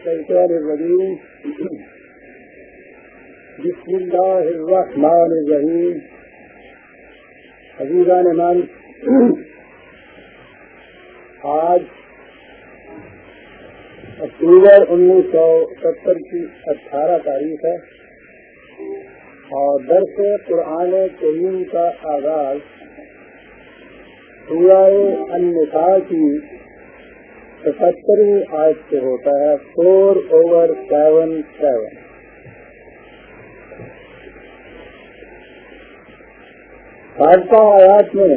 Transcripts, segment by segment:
الشيطان الرجيم. بسم الله الرحمن الرحيم. عزیزان من آج اکتوبر انیس سو ستر کی اٹھارہ تاریخ ہے اور درس قرآن کریم کا آغاز سورہ النساء کی ستہترویں آج سے ہوتا ہے فور اوور سیون سیون سابقہ آیات میں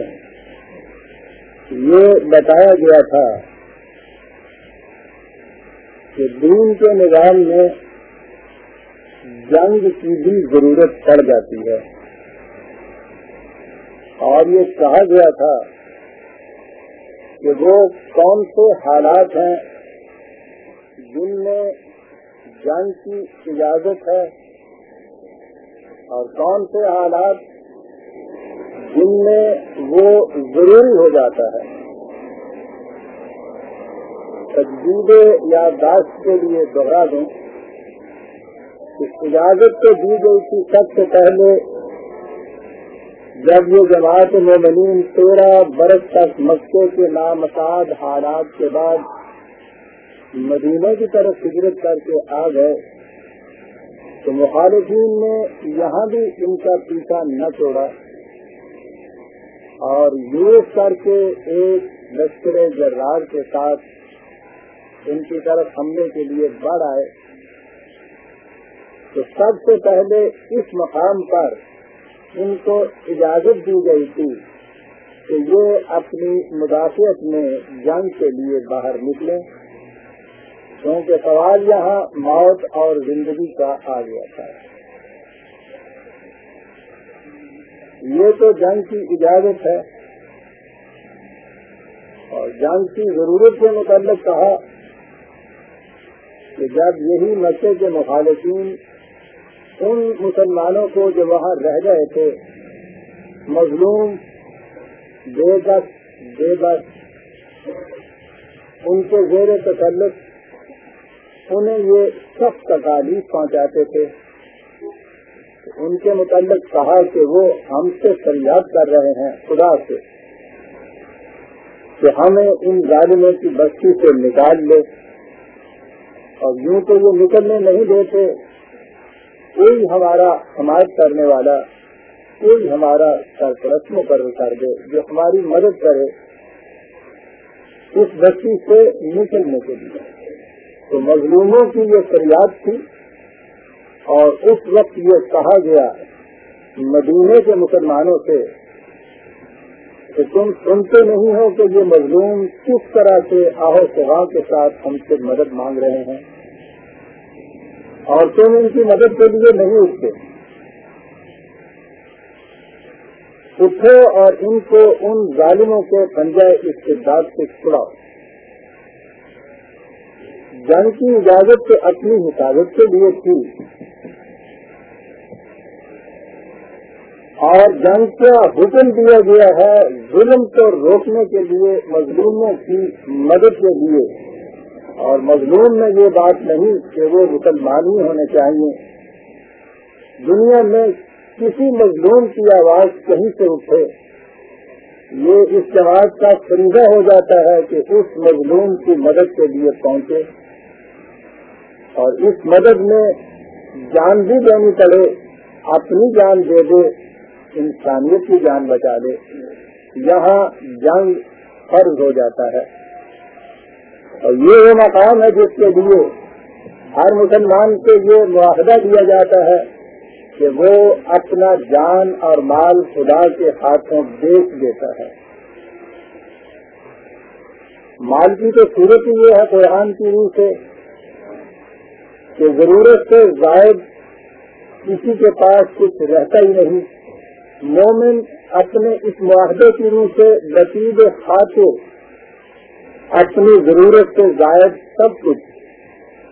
یہ بتایا گیا تھا کہ دین کے نظام میں جنگ کی بھی ضرورت پڑ جاتی ہے اور یہ کہا گیا تھا کہ وہ کون سے حالات ہیں جن میں جنگ کی اجازت ہے اور کون سے حالات جن میں وہ ضروری ہو جاتا ہے؟ تجدید یادداشت کے لیے دوہرا دوں اس اجازت تو دی گئی تھی سب سے پہلے جب یہ جماعت مومنین تیرہ برس تک مکے کے نامساد حالات کے بعد مدینہ کی طرف ہجرت کر کے آ گئے، تو مخالفین نے یہاں بھی ان کا پیچھا نہ چھوڑا اور یوز کر کے ایک لشکر جرار کے ساتھ ان کی طرف حملے کے لیے بڑھ آئے۔ تو سب سے پہلے اس مقام پر ان کو اجازت دی گئی تھی کہ یہ اپنی مدافعت میں جنگ کے لیے باہر نکلیں، کیونکہ سوال یہاں موت اور زندگی کا آ گیا تھا۔ یہ تو جنگ کی اجازت ہے۔ اور جنگ کی ضرورت کے متعلق کہا کہ جب یہی مکے کے مخالفین ان مسلمانوں کو جو وہاں رہ گئے تھے، مظلوم، بے بس بے بس، ان کے زیر تسلط، انہیں یہ سخت تکالیف پہنچاتے تھے۔ ان کے متعلق کہا کہ وہ ہم سے فریاد کر رہے ہیں، خدا سے، کہ ہمیں ان ظالموں کی بستی سے نکال لے۔ اور یوں تو وہ نکلنے نہیں دیتے کوئی ہمارا حمایت کرنے والا، کوئی ہمارا سرپرست مقرر کر دے جو ہماری مدد کرے، اس بستی سے نکلنے کے لیے۔ تو مظلوموں کی یہ فریاد تھی اور اس وقت یہ کہا گیا، مدینے کے مسلمانوں سے، کہ تم سنتے نہیں ہو کہ یہ مظلوم کس طرح سے آہو سوا کے ساتھ ہم سے مدد مانگ رہے ہیں۔ اور تم ان کی مدد کے لیے نہیں اٹھتے۔ اٹھو اور ان کو ان ظالموں کے پنجائے استداد سے چھڑاؤ۔ جنگ کی اجازت تو اپنی حفاظت کے لیے تھی۔ اور جنگ کا حکم دیا گیا ہے، ظلم کو روکنے کے لیے، مظلوموں کی مدد کے لیے۔ اور مظلوم میں یہ بات نہیں کہ وہ مسلمان ہی ہونے چاہیے۔ دنیا میں کسی مظلوم کی آواز کہیں سے اٹھے۔ یہ اس جماعت کا فریضہ ہو جاتا ہے کہ اس مظلوم کی مدد کے لیے پہنچے۔ اور اس مدد میں جان بھی دینی پڑے، اپنی جان دے دے، انسانیت کی جان بچا دے۔ یہاں جنگ فرض ہو جاتا ہے۔ اور یہ وہ مقام ہے جس کے لیے ہر مسلمان کو یہ معاہدہ دیا جاتا ہے کہ وہ اپنا جان اور مال خدا کے ہاتھوں بیچ دیتا ہے۔ مال کی تو صورت یہ ہے قرآن کی روح سے کہ ضرورت سے زائد کسی کے پاس کچھ رہتا ہی نہیں۔ مومن اپنے اس معاہدے کی روح سے لطیب خاطر اپنی ضرورت سے زائد سب کچھ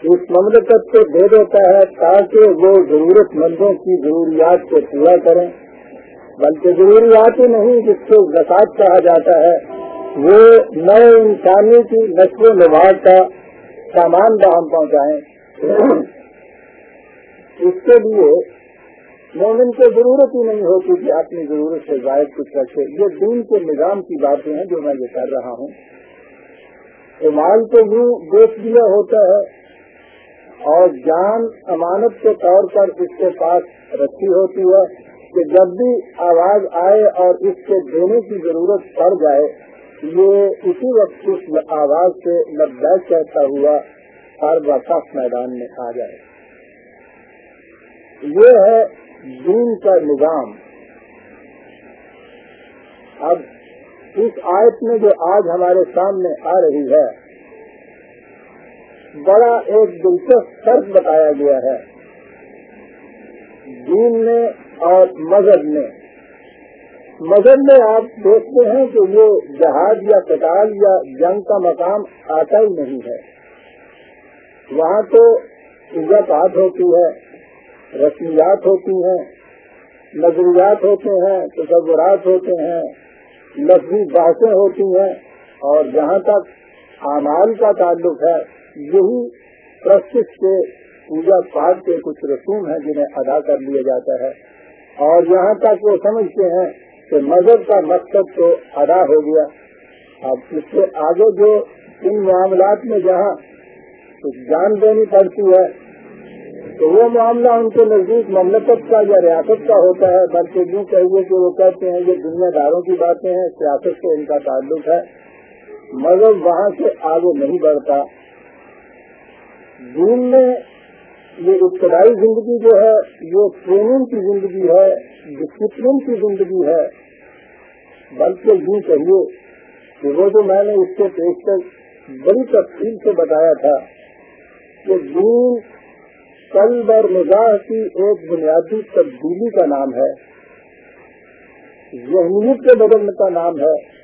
اس مملکت کو دے دیتا ہے تاکہ وہ ضرورت مندوں کی ضروریات کو پورا کریں۔ بلکہ ضروریات ہی نہیں، جس کو زکات کہا جاتا ہے، وہ نئے انسانی کی نسل و نواز کا سامان باہم پہنچائیں۔ اس کے لیے مومن کو ضرورت ہی نہیں ہوتی کہ اپنی ضرورت سے زائد کچھ رکھے۔ یہ دین کے نظام کی باتیں ہیں جو میں یہ کر رہا ہوں۔ مال تو یوں بیچ دیا ہوتا ہے اور جان امانت کے طور پر اس کے پاس رکھی ہوتی ہے کہ جب بھی آواز آئے اور اس کے دینے کی ضرورت پڑ جائے، یہ اسی وقت اس آواز سے لبیک کہتا ہوا ہر وقت میدان میں آ جائے۔ یہ ہے دین کا نظام۔ اب اس آیت میں جو آج ہمارے سامنے آ رہی ہے، بڑا ایک دلچسپ فرق بتایا گیا ہے۔ دین میں اور مذہب میں۔ مذہب میں آپ دیکھتے ہیں کہ یہ جہاز یا کٹال یا جنگ کا مقام آتا ہی نہیں ہے۔ وہاں تو پوجا پاٹ ہوتی ہے، رسمیات ہوتی ہیں، نظریات ہوتے ہیں، تصورات ہوتے ہیں۔ لفظی بحثیں ہوتی ہیں اور جہاں تک اعمال کا تعلق ہے، یہی پرستش کے پوجا پاٹ کے کچھ رسوم ہیں جنہیں ادا کر لیا جاتا ہے۔ اور یہاں تک وہ سمجھتے ہیں کہ مذہب کا مقصد تو ادا ہو گیا۔ اب اس سے آگے جو ان معاملات میں جہاں کچھ جان دینی پڑتی ہے تو وہ معاملہ ان کے نزدیک مملکت کا یا ریاست کا ہوتا ہے، بلکہ یوں کہیے کہ وہ کہتے ہیں یہ دنیا داروں کی باتیں ہیں، سیاست سے ان کا تعلق ہے، مگر وہاں سے آگے نہیں بڑھتا۔ دین میں یہ ابتدائی زندگی جو ہے، یہ ٹریننگ کی زندگی ہے ڈسپلن کی زندگی ہے۔ بلکہ یوں کہیے کہ وہ جو میں نے اس کے پیش تک بڑی تفصیل سے بتایا تھا کہ دین قلب اور نگاہ کی ایک بنیادی تبدیلی کا نام ہے۔ ذہنیت کے بدلنے کا نام ہے۔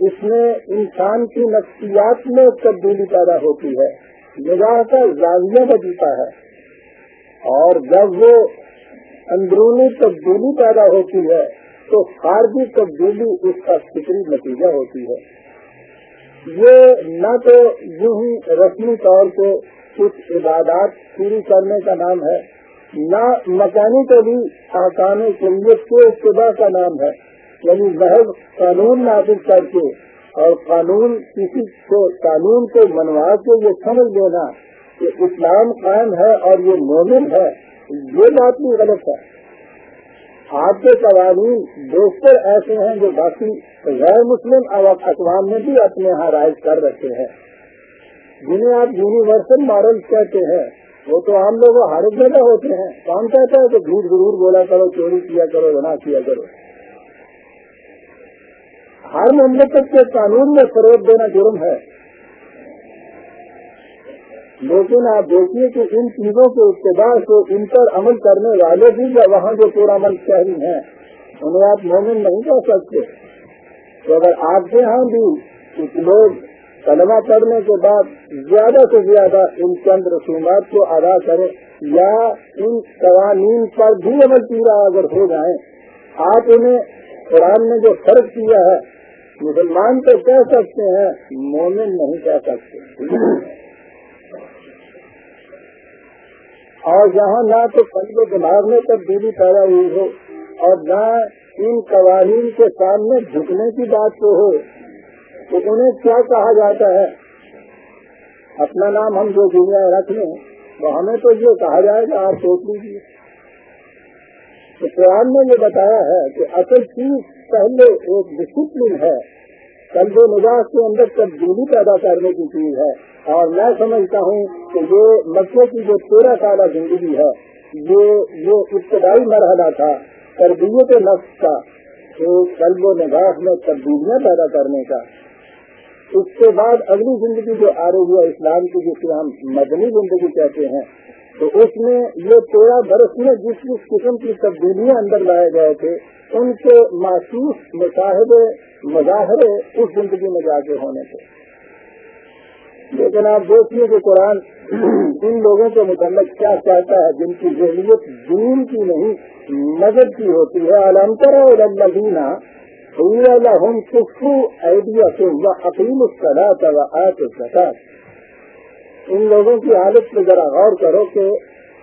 اس میں انسان کی نفسیات میں تبدیلی پیدا ہوتی ہے۔ نگاہ کا زاویہ بدلتا ہے۔ اور جب وہ اندرونی تبدیلی پیدا ہوتی ہے، تو خارجی تبدیلی اس کا فکری نتیجہ ہوتی ہے۔ یہ نہ تو یوں ہی رسمی طور پہ کچھ عبادات پوری کرنے کا نام ہے، نہ مکانی کو بھی آسان شریعت کے ابتدا کا نام ہے۔ یعنی محض قانون نافذ کر کے اور قانون کسی کو، قانون کو منوا کے یہ سمجھ دینا کہ اسلام قائم ہے اور یہ مومن ہے، یہ بات بھی غلط ہے۔ آپ کے قوانین بیشتر ایسے ہیں جو باقی غیر مسلم اقوام میں بھی اپنے یہاں رائج کر رکھے ہیں۔ جنہیں آپ یونیورسل ماڈل کہتے ہیں، وہ تو عام لوگ ہر ایک جگہ ہوتے ہیں۔ کون کہتا ہے کہ جھوٹ ضرور بولا کرو، چوری کیا کرو نہ کیا کرو؟ ہر مملکت کے قانون میں فروغ دینا جرم ہے۔ لیکن آپ دیکھیے کہ ان چیزوں کے اقتدار سے ان پر عمل کرنے والے بھی یا وہاں جو پورا عمل شہری ہیں، انہیں آپ مومن نہیں کہہ سکتے۔ تو اگر آپ کے ہاں بھی کچھ لوگ کلمہ پڑھنے کے بعد زیادہ سے زیادہ ان چند رسومات کو ادا کریں یا ان قوانین پر بھی عمل پورا اگر ہو جائیں، آپ انہیں قرآن نے جو فرق کیا ہے، مسلمان تو کہہ سکتے ہیں، مومن نہیں کہہ سکتے۔ اور جہاں نہ تو پنج دماغ میں تبدیلی پیدا ہوئی ہو، اور نہ ان قوانین کے سامنے جھکنے کی بات تو ہو۔ تو انہیں کیا کہا جاتا ہے؟ اپنا نام ہم جو دنیا رکھ لیں، وہ ہمیں تو یہ کہا جائے گا، آپ سوچ لیجیے تو قرآن نے یہ بتایا ہے کہ اصل چیز پہلے ایک ڈسپلن ہے۔ قلب و مزاج کے اندر تبدیلی پیدا کرنے کی چیز ہے۔ اور میں سمجھتا ہوں کہ یہ مکے کی جو تیرہ سالہ زندگی ہے، یہ یہ ابتدائی مرحلہ تھا، تربیت نفس کا قلب و نگاہ میں تبدیلیاں پیدا کرنے کا۔ اس کے بعد اگلی زندگی جو آ رہی ہے اسلام کی، جسے ہم مدنی زندگی کہتے ہیں، تو اس میں یہ تیرہ برس میں جس جس قسم کی تبدیلیاں اندر لائے گئے تھے، ان کے محسوس مشاہدے مظاہرے اس زندگی میں جا کے ہونے تھے۔ لیکن آپ دیکھیے کہ قرآن ان لوگوں کے متعلق کیا چاہتا ہے، جن کی ذہنیت دین کی نہیں مدد کی ہوتی ہے۔ علامتر اور لهم كفوا أيديكم وأقيموا الصلاة وآتوا الزكاة. ان لوگوں کی حالت پہ ذرا غور کرو کہ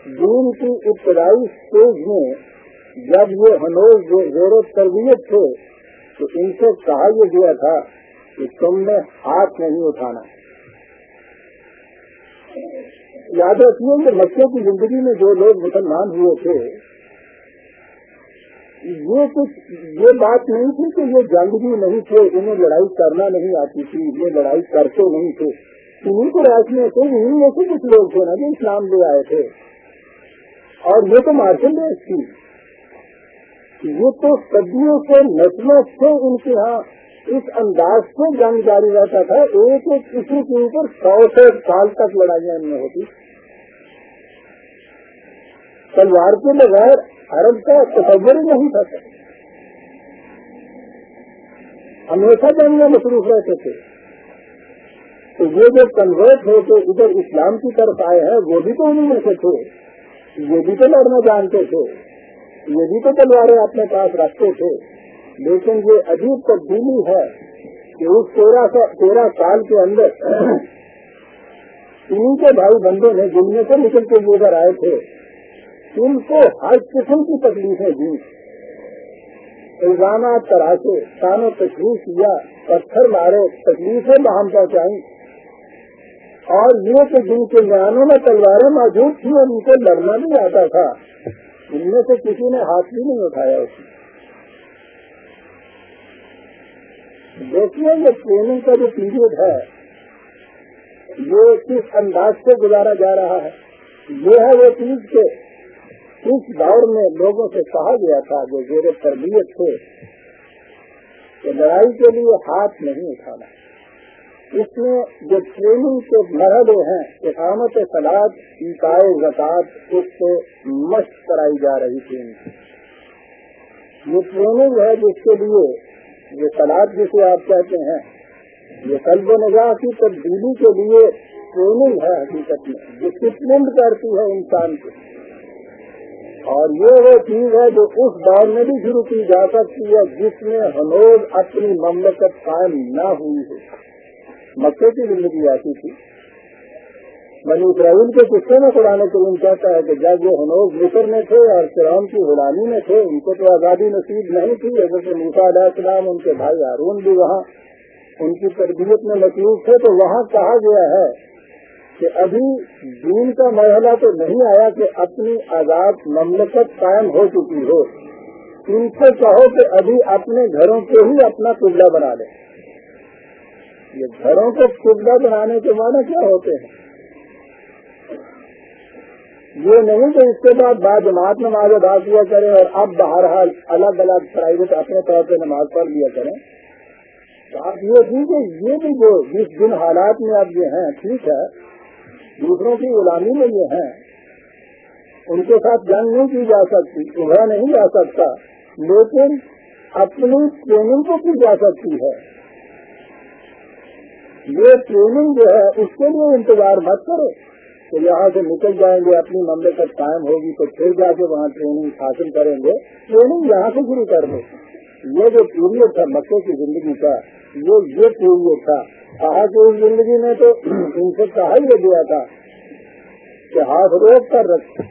دین کی ابتدائی اسٹیج میں جب یہ ہنوز زیر و تربیت تھے، تو ان سے کہا یہ گیا تھا کہ تم نے ہاتھ نہیں اٹھانا۔ یاد رکھیے کہ بچوں کی زندگی میں جو لوگ مسلمان ہوئے تھے یہ کچھ یہ بات نہیں تھی کہ یہ جنگ بھی نہیں تھے، انہیں لڑائی کرنا نہیں آتی تھی، یہ لڑائی کرتے نہیں تھے۔ انہیں کو راشن تھے انہیں میں سے کچھ لوگ تھے نا جو اسلام لے آئے تھے۔ اور یہ تو مارشل ڈیس تھی۔ یہ تو صدیوں سے نسلوں سے ان کے ہاں اس انداز سے جنگ جاری رہتا تھا۔ ایک ایک کسی کے اوپر سو سو سال تک لڑائیاں ان میں ہوتی۔ تلوار کے بغیر عرب کا تصور نہیں تھا ہمیشہ جنگ میں مصروف رہتے تھے، تو یہ جو کنورٹ ہو کے ادھر اسلام کی طرف آئے ہیں، وہ بھی تو انہیں میں سے تھے۔ یہ بھی تو لڑنا جانتے تھے۔ یہ بھی تو تلواریں اپنے پاس رکھتے تھے۔ لیکن یہ عجیب تبدیلی ہے کہ اس تیرہ تیرہ سال کے اندر انہیں کے بھائی بندے نے جن میں سے نکل کے ادھر آئے تھے۔ ان کو ہر قسم کی تکلیفیں دی الزامات تراشے کانوں تشریف کیا پتھر مارے، تکلیفیں باہم پہنچائی اور یہ کہ جن کے جانوں میں تلواریں موجود تھیں اور ان کو لڑنا بھی آتا تھا۔ ان میں سے کسی نے ہاتھ بھی نہیں اٹھایا اس دیکھیے، یہ ٹریننگ کا جو پیریڈ ہے، یہ کس انداز سے گزارا جا رہا ہے؟ یہ ہے وہ چیز کہ اس دور میں لوگوں سے کہا گیا تھا جو زیر تربیت تھے کہ لڑائی کے لیے ہاتھ نہیں اٹھانا۔ اس میں جو ٹریننگ کے مرحلے ہیں، اقامت سلاد عیسائی زکات اس سے مشق کرائی جا رہی تھی۔ یہ ٹریننگ ہے جس کے لیے یہ سلاد جسے آپ کہتے ہیں، یہ قلب و نگاہ کی تبدیلی کے لیے ٹریننگ ہے حقیقت میں ڈسپلنڈ کرتی ہے انسان کو۔ اور یہ وہ چیز ہے جو اس دور میں بھی شروع کی جا سکتی ہے، جس میں ہنوز اپنی مملکت قائم نہ ہوئی ہے مکے کی زندگی ایسی تھی۔ بنی اسرائیل کے قصے میں قرآن کریم کہتا ہے کہ جب وہ ہنوز مصر میں تھے اور فرام کی غلامی میں تھے، ان کو تو آزادی نصیب نہیں تھی۔ حضرت نیفا علیہ السلام، ان کے بھائی ہارون بھی وہاں، ان کی تربیت میں مصروف تھے۔ تو وہاں کہا گیا ہے کہ ابھی دین کا مرحلہ تو نہیں آیا کہ اپنی آزاد مملکت قائم ہو چکی ہو۔ ان سے کہو کہ ابھی اپنے گھروں کو ہی اپنا قبلہ بنا لیں۔ یہ گھروں کو قبلہ بنانے کے معنی کیا ہوتے ہیں؟ یہ نہیں کہ اس کے بعد بعد جماعت نماز ادا کیا کریں اور اب بہرحال الگ الگ پرائیویٹ اپنے طور پہ نماز پڑھ لیا کریں۔ بات یہ تھی کہ یہ بھی جو جس دن حالات میں اب یہ ہیں، ٹھیک ہے دوسروں کی غلامی میں یہ ہیں ان کے ساتھ جنگ نہیں کی جا سکتی، ابھرا نہیں جا سکتا۔ لیکن اپنی ٹریننگ کو کی جا سکتی ہے۔ یہ ٹریننگ جو ہے، اس کے لیے انتظار مت کرو کہ یہاں سے نکل جائیں گے، اپنی مملکت قائم ہوگی تو پھر جا کے وہاں ٹریننگ حاصل کریں گے۔ ٹریننگ یہاں سے شروع کر دیں یہ جو پیریڈ تھا مکے کی زندگی کا، یہ یہ پیریڈ تھا۔ کہا کہ اس زندگی میں تو ان سے کہا ہی گیا تھا کہ ہاتھ روک کر رکھ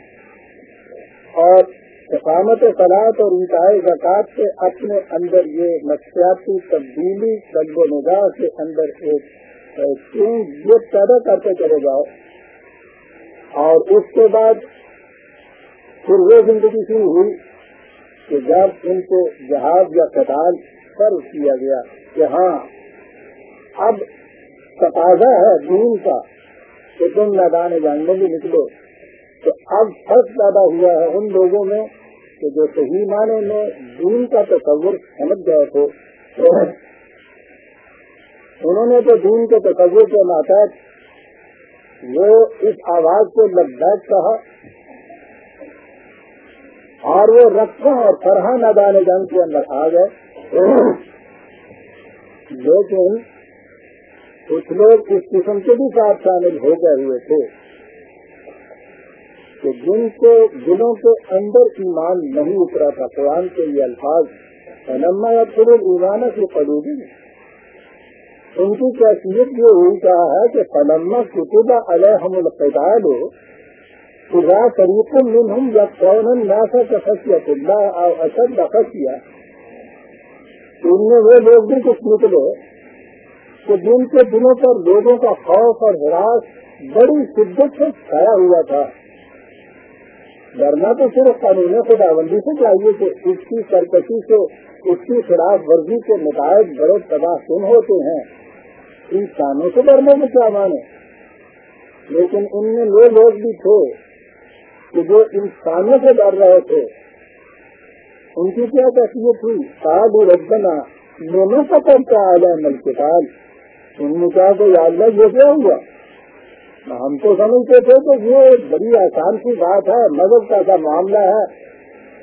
اور اقامت سلاد اور انتہائی زکات سے اپنے اندر یہ نفسیاتی تبدیلی قلب و نگاہ کے اندر ایک یہ پیدا کرتے چلے جاؤ۔ اور اس کے بعد پھر وہ زندگی شروع ہوئی کہ جب ان کو جہاز یا قتال فرض کیا گیا کہ ہاں اب تقاضا ہے دین کا کہ تم میدان جاننے بھی نکلو۔ تو اب فرق پیدا ہوا ہے ان لوگوں میں کہ جو صحیح معنی میں دین کا تصور سمجھ گئے تھے۔ انہوں نے تو دین کے تصور کے ماتحت وہ اس آواز کو لبیک کہا اور وہ رکھا اور فرحا میدان جنگ کے اندر آ گئے۔ لیکن کچھ لوگ اس قسم کے بھی ساتھ شامل ہو گئے ہوئے تھے کہ جن کے دلوں کے اندر ایمان نہیں اترا تھا، قرآن کے یہ الفاظ نما یا پورے ایمان سے پڑو گی ان کی کیفیت یہ ہوئی کہا ہے کہ فلما کتبہ علیہم القتال خدا طریق منہم یا کون ناسا کا خصیت اللہ اور اسد خصیہ ان میں وہ لوگ بھی کچھ نکلے کہ جن کے دنوں پر لوگوں کا خوف اور ہراس بڑی شدت سے چھایا ہوا تھا۔ ڈرنا تو صرف قانون خدا بندی سے چاہیے کہ اس کی سرکشی سے اس کی خلاف ورزی کے متعلق بڑے تباہ کن ہوتے ہیں۔ انسانوں سے ڈرنے میں کیا مانے لیکن ان میں وہ لوگ بھی تھے کہ جو انسانوں سے ڈر رہے تھے۔ ان کی کیا کیفیت تھی؟ ساد ربنا دونوں کا پڑتا آ جائے مل کے سال ان نے کہا کہ اللہ یہ کیا ہوا؟ ہم تو سمجھتے تھے کہ یہ بڑی آسان کی بات ہے، مذہب کا ایسا معاملہ ہے۔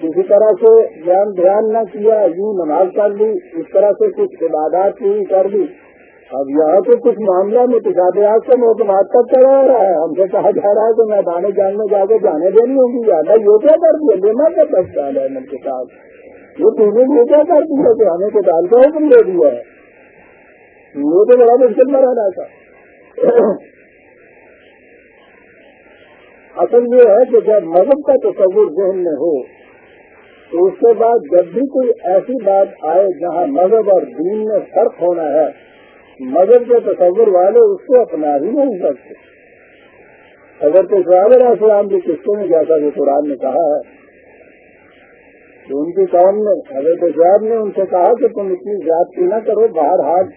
کسی طرح سے دھیان دھیان نہ کیا، یوں نماز کر لی، اس طرح سے کچھ عبادات کی کر لی۔ اب یہاں تو کچھ معاملہ میں تجارت سے موتماد تک چلا رہا ہے۔ ہم سے کہا جا رہا ہے کہ میں دانے جاننے جا کے جانے دینی ہوں گی زیادہ یہ کیا کر دیا؟ لینا کیا بچتا ہے من کے ساتھ۔ یہ تم نے یہ کیا کر دیا کہ ہمیں تو ڈال کا حکم دے دیا ہے؟ یہ تو بڑا مشکل میں رہنا تھا۔ اصل یہ ہے کہ جب مذہب کا تصور ذہن میں ہو، تو اس کے بعد جب بھی کوئی ایسی بات آئے جہاں مذہب اور دین میں فرق ہونا ہے، مذہب کے تصور والے اس کو اپنا ہی نہیں سکتے۔ اگر تو صحابہ السلام کی قسطوں میں جیسا کہ قرآن نے کہا ہے، تو ان کی قوم نے، حضرت صاحب نے ان سے کہا کہ تم اتنی زیادتی نہ کرو باہر ہاتھ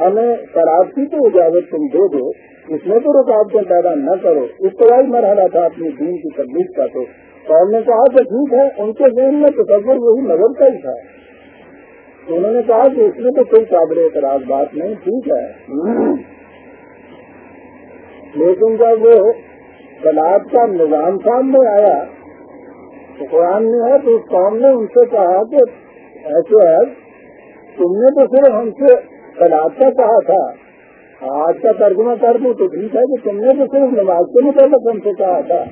ہمیں شراب کی تو اجازت تم دے دو، اس میں تو رکاوٹیں پیدا نہ کرو۔ اس طرح مرحلہ تھا اپنی دین کی تبلیغ کا تو۔ قوم نے کہا کہ ٹھیک ہے، ان کے ذہن میں تصور وہی نظر کا ہی تھا۔ تو انہوں نے کہا کہ اس میں تو کوئی قابل اعتراض بات نہیں، ٹھیک ہے۔ لیکن جب وہ سلاد کا نظام سامنے آیا، تو قرآن میں ہے، تو اس قوم نے ان سے کہا کہ ایسے ہے، تم نے تو صرف ہم سے سلاد کا کہا تھا، آج کا ترجمہ کر دوں تو ٹھیک ہے کہ تم نے تو صرف نماز کے مطابق ہم سے کہا تھا۔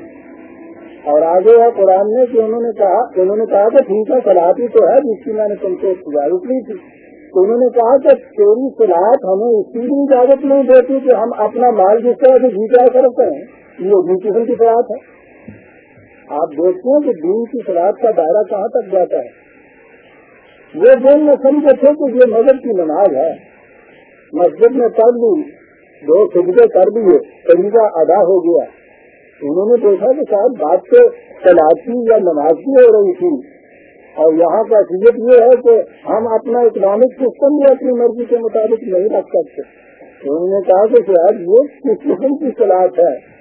اور آگے ہے، قرآن نے کہ انہوں نے کہا، انہوں نے کہا کہ ٹھیک ہے سلاحی تو ہے جس کی میں نے تم سے اجازت لی تھی تو انہوں نے کہا کہ تیری سلاحت ہمیں اس کی بھی اجازت نہیں دیتی کہ ہم اپنا مال جس طرح سے جیتا کرتے ہیں، یہ بھی قسم کی سلاحت ہے۔ آپ دیکھتے ہیں کہ دین کی سلاحت کا دائرہ کہاں تک جاتا ہے۔ وہ دن میں سمجھے تھے کہ یہ مذہب کی نماز ہے۔ مسجد میں پڑھ لی دو سجدے کر دیے طریقہ ادا ہو گیا۔ انہوں نے دیکھا کہ شاید بات تو تلاشی یا نماز کی ہو رہی تھی؟ اور یہاں کا حیثیت یہ ہے کہ ہم اپنا اکنامک سسٹم بھی اپنی مرضی کے مطابق نہیں رکھ سکتے۔ انہوں نے کہا کہ شاید یہ کس قسم کی صلاحت ہے۔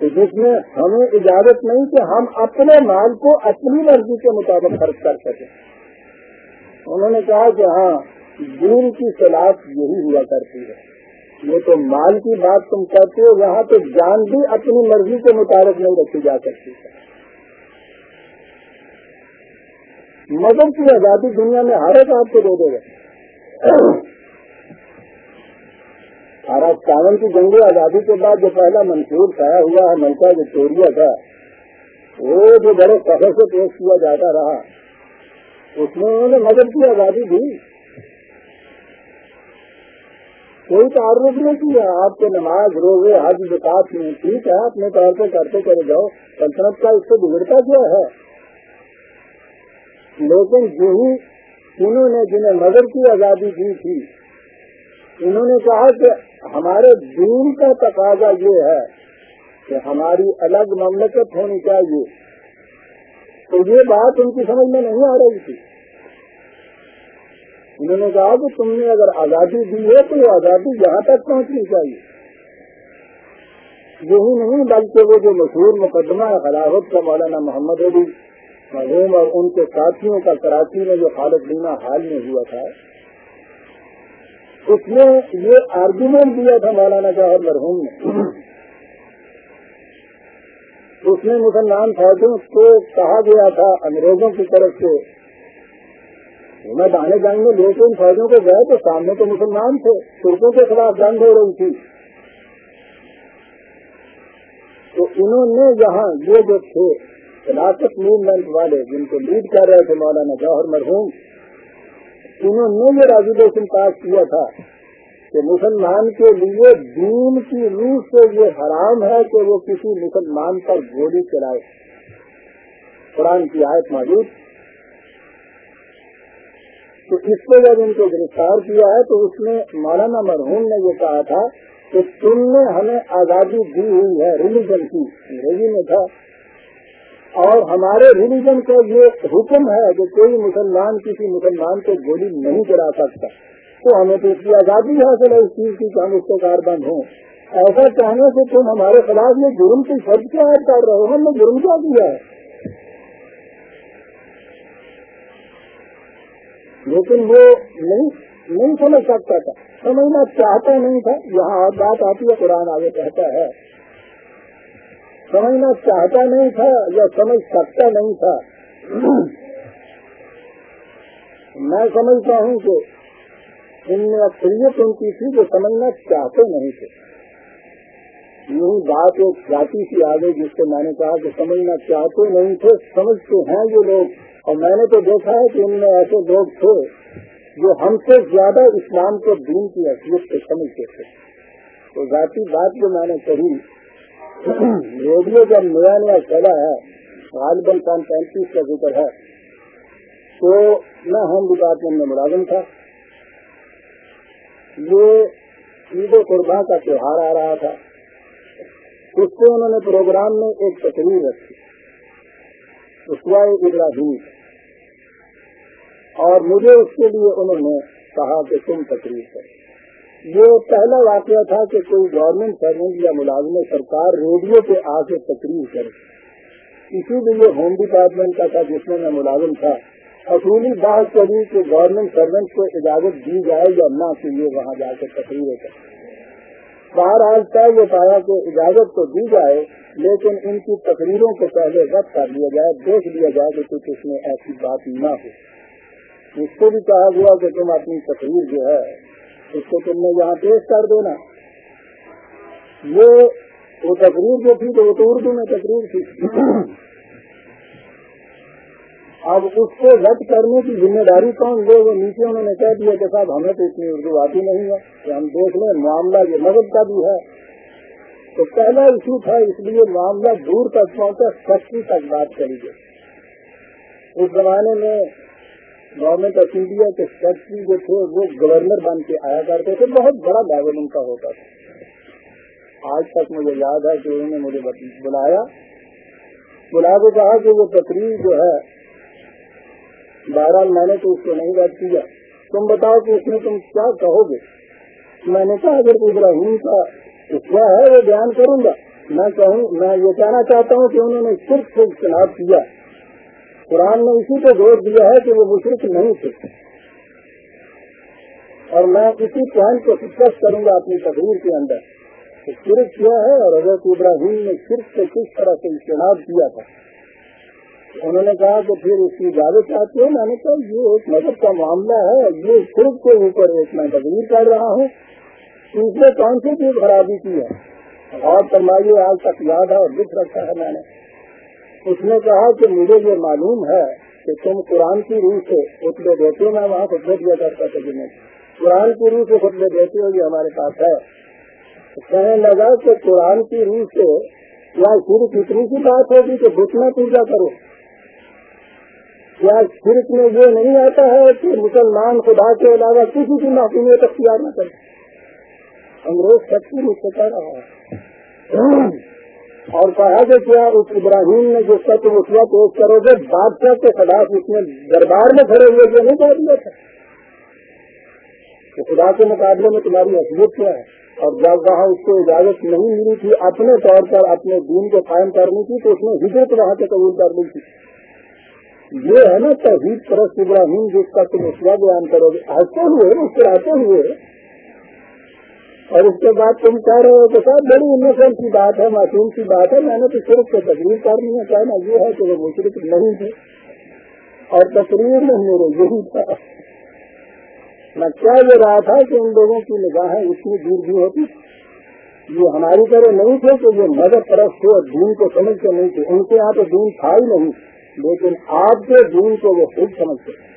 جس میں ہمیں اجازت نہیں کہ ہم اپنے مال کو اپنی مرضی کے مطابق خرچ کر سکیں۔ انہوں نے کہا کہ ہاں دین کی سلاح یہی ہوا کرتی ہے۔ یہ تو مال کی بات تم کرتے ہو، یہاں تو جان بھی اپنی مرضی کے مطابق نہیں رکھی جا سکتی۔ مذہب کی آزادی دنیا میں ہر ایک آپ کو دے دے گا۔ افغانستان کی جنگی آزادی کے بعد جو پہلا منصور پایا ہوا ہے، ملکہ وکٹوریا کا، وہ جو بڑے فخر سے پیش کیا جاتا رہا، اس میں انہوں نے مذہب کی، آزادی دی۔ کوئی تعارف نہیں کیا۔ آپ کے نماز، روزے، حج وکاس میں ٹھیک ہے، اپنے طور پہ کرتے چلے جاؤ، سلطنت کا اس سے بگڑتا کیا ہے؟ لیکن یہی انہوں نے جنہیں نظر کی آزادی دی تھی، انہوں نے کہا کہ ہمارے دین کا تقاضا یہ ہے کہ ہماری الگ مملکت ہونی چاہیے۔ تو یہ بات ان کی سمجھ میں نہیں آ رہی تھی۔ انہوں نے کہا کہ تم نے اگر آزادی دی ہے تو وہ آزادی یہاں تک پہنچنی چاہیے۔ یہی نہیں بلکہ وہ جو مشہور مقدمہ ہے خلافت کا مولانا محمد علی مرحوم اور ان کے ساتھیوں کا کراچی میں جو خالد بینا حال میں ہوا تھا، اس میں یہ آرگومنٹ دیا تھا مولانا جواہر مرحوم نے۔ اس میں مسلمان فوجوں کو کہا گیا تھا انگریزوں کی طرف سے میں دانے جنگ میں لے کے ان فوجوں کو گئے تو سامنے تو مسلمان تھے۔ ترکوں کے خلاف جنگ ہو رہی تھی۔ تو انہوں نے یہاں یہ جو تھے خلافت موومنٹ والے، جن کو لیڈ کر رہے تھے مولانا جوہر مرحوم، انہوں نے یہ ریزولیشن پاس کیا تھا کہ مسلمان کے لیے دین کی روح سے یہ حرام ہے کہ وہ کسی مسلمان پر گولی چلائے۔ قرآن کی آیت موجود تو اس کو جب ان کو گرفتار کیا ہے تو اس میں مولانا مرحوم نے یہ کہا تھا کہ تم نے ہمیں آزادی دی ہوئی ہے ریلیجن کی، انگریزی میں تھا۔ اور ہمارے ریلیجن کا یہ حکم ہے کہ کوئی مسلمان کسی مسلمان کو گولی نہیں چلا سکتا۔ تو ہمیں تو اس کی آزادی حاصل ہے اس چیز کی کہ ہم اس سے بند ہوں۔ ایسا کہنے سے تم ہمارے خلاف یہ جرم کی فرض کیا کر رہے ہو، ہم نے جرم کیا کیا ہے۔ لیکن وہ نہیں نہیں سمجھ سکتا تھا۔ سمجھنا چاہتا نہیں تھا۔ یہاں بات آتی ہے، قرآن آگے کہتا ہے۔ سمجھنا چاہتا نہیں تھا یا سمجھ سکتا نہیں تھا۔ میں سمجھتا ہوں کہ ان میں اکثریت ان کی تھی جو سمجھنا چاہتے نہیں تھے۔ یوں بات ایک جاتی سی آگے جس سے میں نے کہا کہ سمجھنا چاہتے نہیں تھے، سمجھتے ہیں جو لوگ۔ اور میں نے تو دیکھا ہے کہ ان میں ایسے لوگ تھے جو ہم سے زیادہ اسلام کے دین کی حیثیت سے سمجھتے تھے۔ تو ذاتی بات جو میں نے کہی، ریڈیو جب نیا نیا چلا ہے، غالباً سن پینتیس کا ذکر ہے، تو میں ہوم ڈپارٹمنٹ میں ملازم تھا۔ یہ عید و قربان کا تیوہار آ رہا تھا۔ اس سے انہوں نے پروگرام میں ایک تقریر رکھی۔ اسوائے ابراہیم۔ اور مجھے اس کے لیے انہوں نے کہا کہ تم تقریر کرو۔ یہ پہلا واقعہ تھا کہ کوئی گورنمنٹ سرونٹ یا ملازم سرکار ریڈیو پہ آ کے تقریر کرے۔ اسی لیے ہوم ڈپارٹمنٹ کا تھا جس میں میں ملازم تھا۔ اصولی بات کری کہ گورنمنٹ سروینٹ کو اجازت دی جائے یا نہ کہ یہ وہاں جا کے تقریر کرے۔ بہرحال طے یہ پایا کہ اجازت تو دی جائے، لیکن ان کی تقریروں کو پہلے رد کر لیا جائے، دیکھ لیا جائے کہ کچھ اس میں ایسی بات نہ ہو۔ اس کو بھی کہا گیا کہ تم اپنی تقریر جو ہے، اس کو تم نے یہاں پیش کر دینا۔ یہ وہ تقریر جو تھی تو وہ تو اردو میں تقریر تھی۔ اب اس کو رد کرنے کی ذمہ داری کون لے وہ نیچے انہوں نے کہہ دیا کہ صاحب، ہمیں تو اتنی اردو آتی نہیں ہے کہ ہم دیکھ لیں، معاملہ یہ مدد کا بھی ہے۔ تو پہلا ایشو تھا، اس لیے معاملہ دور تک پہنچا، سختی تک بات کری گئی۔ اس زمانے میں گورنمنٹ آف انڈیا کے سیکٹری جو تھے، وہ گورنر بن کے آیا کرتے تھے۔ بہت بڑا لیول ان کا ہوتا تھا۔ آج تک مجھے یاد ہے کہ انہوں نے مجھے بلایا۔ بلا کے کہا کہ وہ تقریر جو ہے بہرحال میں نے تو اس کو نہیں بات کیا۔ تم بتاؤ کہ اس میں تم کیا کہو گے؟ میں نے کہا اگر ابراہیم کا کیا ہے وہ بیان کروں گا؟ میں کہوں، میں یہ کہنا چاہتا ہوں کہ انہوں نے صرف سے اختلاف کیا۔ قرآن نے اسی کو زور دیا ہے کہ وہ مشرق نہیں تھے۔ اور میں اسی پوائنٹ کو ڈسکس کروں گا اپنی تقریر کے اندر۔ صرف کیا ہے اور حضرت ابراہیم نے صرف سے کس طرح سے اجتناب کیا تھا؟ انہوں نے کہا کہ پھر اس کی اجازت چاہتی ہے میں نے کہا یہ ایک مذہب کا معاملہ ہے، یہ صرف کے اوپر ایک میں تقریر کر رہا ہوں۔ اس میں کون سی چیز خرابی کی ہے؟ اور فرمائیے، آج تک یاد ہے اور دکھ رکھا ہے میں نے۔ اس نے کہا کہ مجھے یہ معلوم ہے کہ تم قرآن کی روح سے خطبے دیتے ہو، میں وہاں خطبے دیا کرتا تھا قرآن کی روح سے خطبے دیتے ہو، یہ ہمارے پاس ہے۔ کہنے لگا کہ قرآن کی روح سے کیا صرف اتنی سی بات ہوگی کہ گھٹنا پوجا کرو۔ کیا صرف میں یہ نہیں آتا ہے کہ مسلمان خدا کے علاوہ کسی کی معصومیت اختیار نہ کرے۔ انگریز سچی مجھ سے کہہ رہا ہے اور کہا کہ کیا اس ابراہیم نے جس کا تم اسوا پیش کرو گے، بادشاہ کے خلاف اس میں دربار میں کھڑے ہوئے یہ نہیں کہہ دیا تھا۔ کہ خدا کے مقابلے میں تمہاری حیثیت کیا ہے؟ اور جب وہاں اس کو اجازت نہیں ملی تھی اپنے طور پر، اپنے دین کو قائم کرنی تھی تو اس نے ہجرت وہاں سے قبول کر لی تھی۔ یہ ہے نا تحریر پرست ابراہیم جس کا تم اسوا بیان کرو گے ہنستے ہوئے مسکراتے ہوئے۔ اور اس کے بعد تم کہہ رہے ہو کہ سر بڑی انوسنٹ کی بات ہے، معصوم کی بات ہے، میں نے تو صرف سے تقریر کرنی ہے کہنا یہ ہے کہ وہ مشرق نہیں تھے اور تقریر میں میرے یہی تھا۔ میں کیا یہ رہا تھا کہ ان لوگوں کی نگاہیں اتنی دور بھی ہوتی؟ یہ ہماری طرح نہیں تھے کہ یہ مدد طرف سے دین کو سمجھتے نہیں تھے۔ ان کے یہاں تو دین تھا ہی نہیں۔ لیکن آپ کے دین کو وہ خود سمجھتے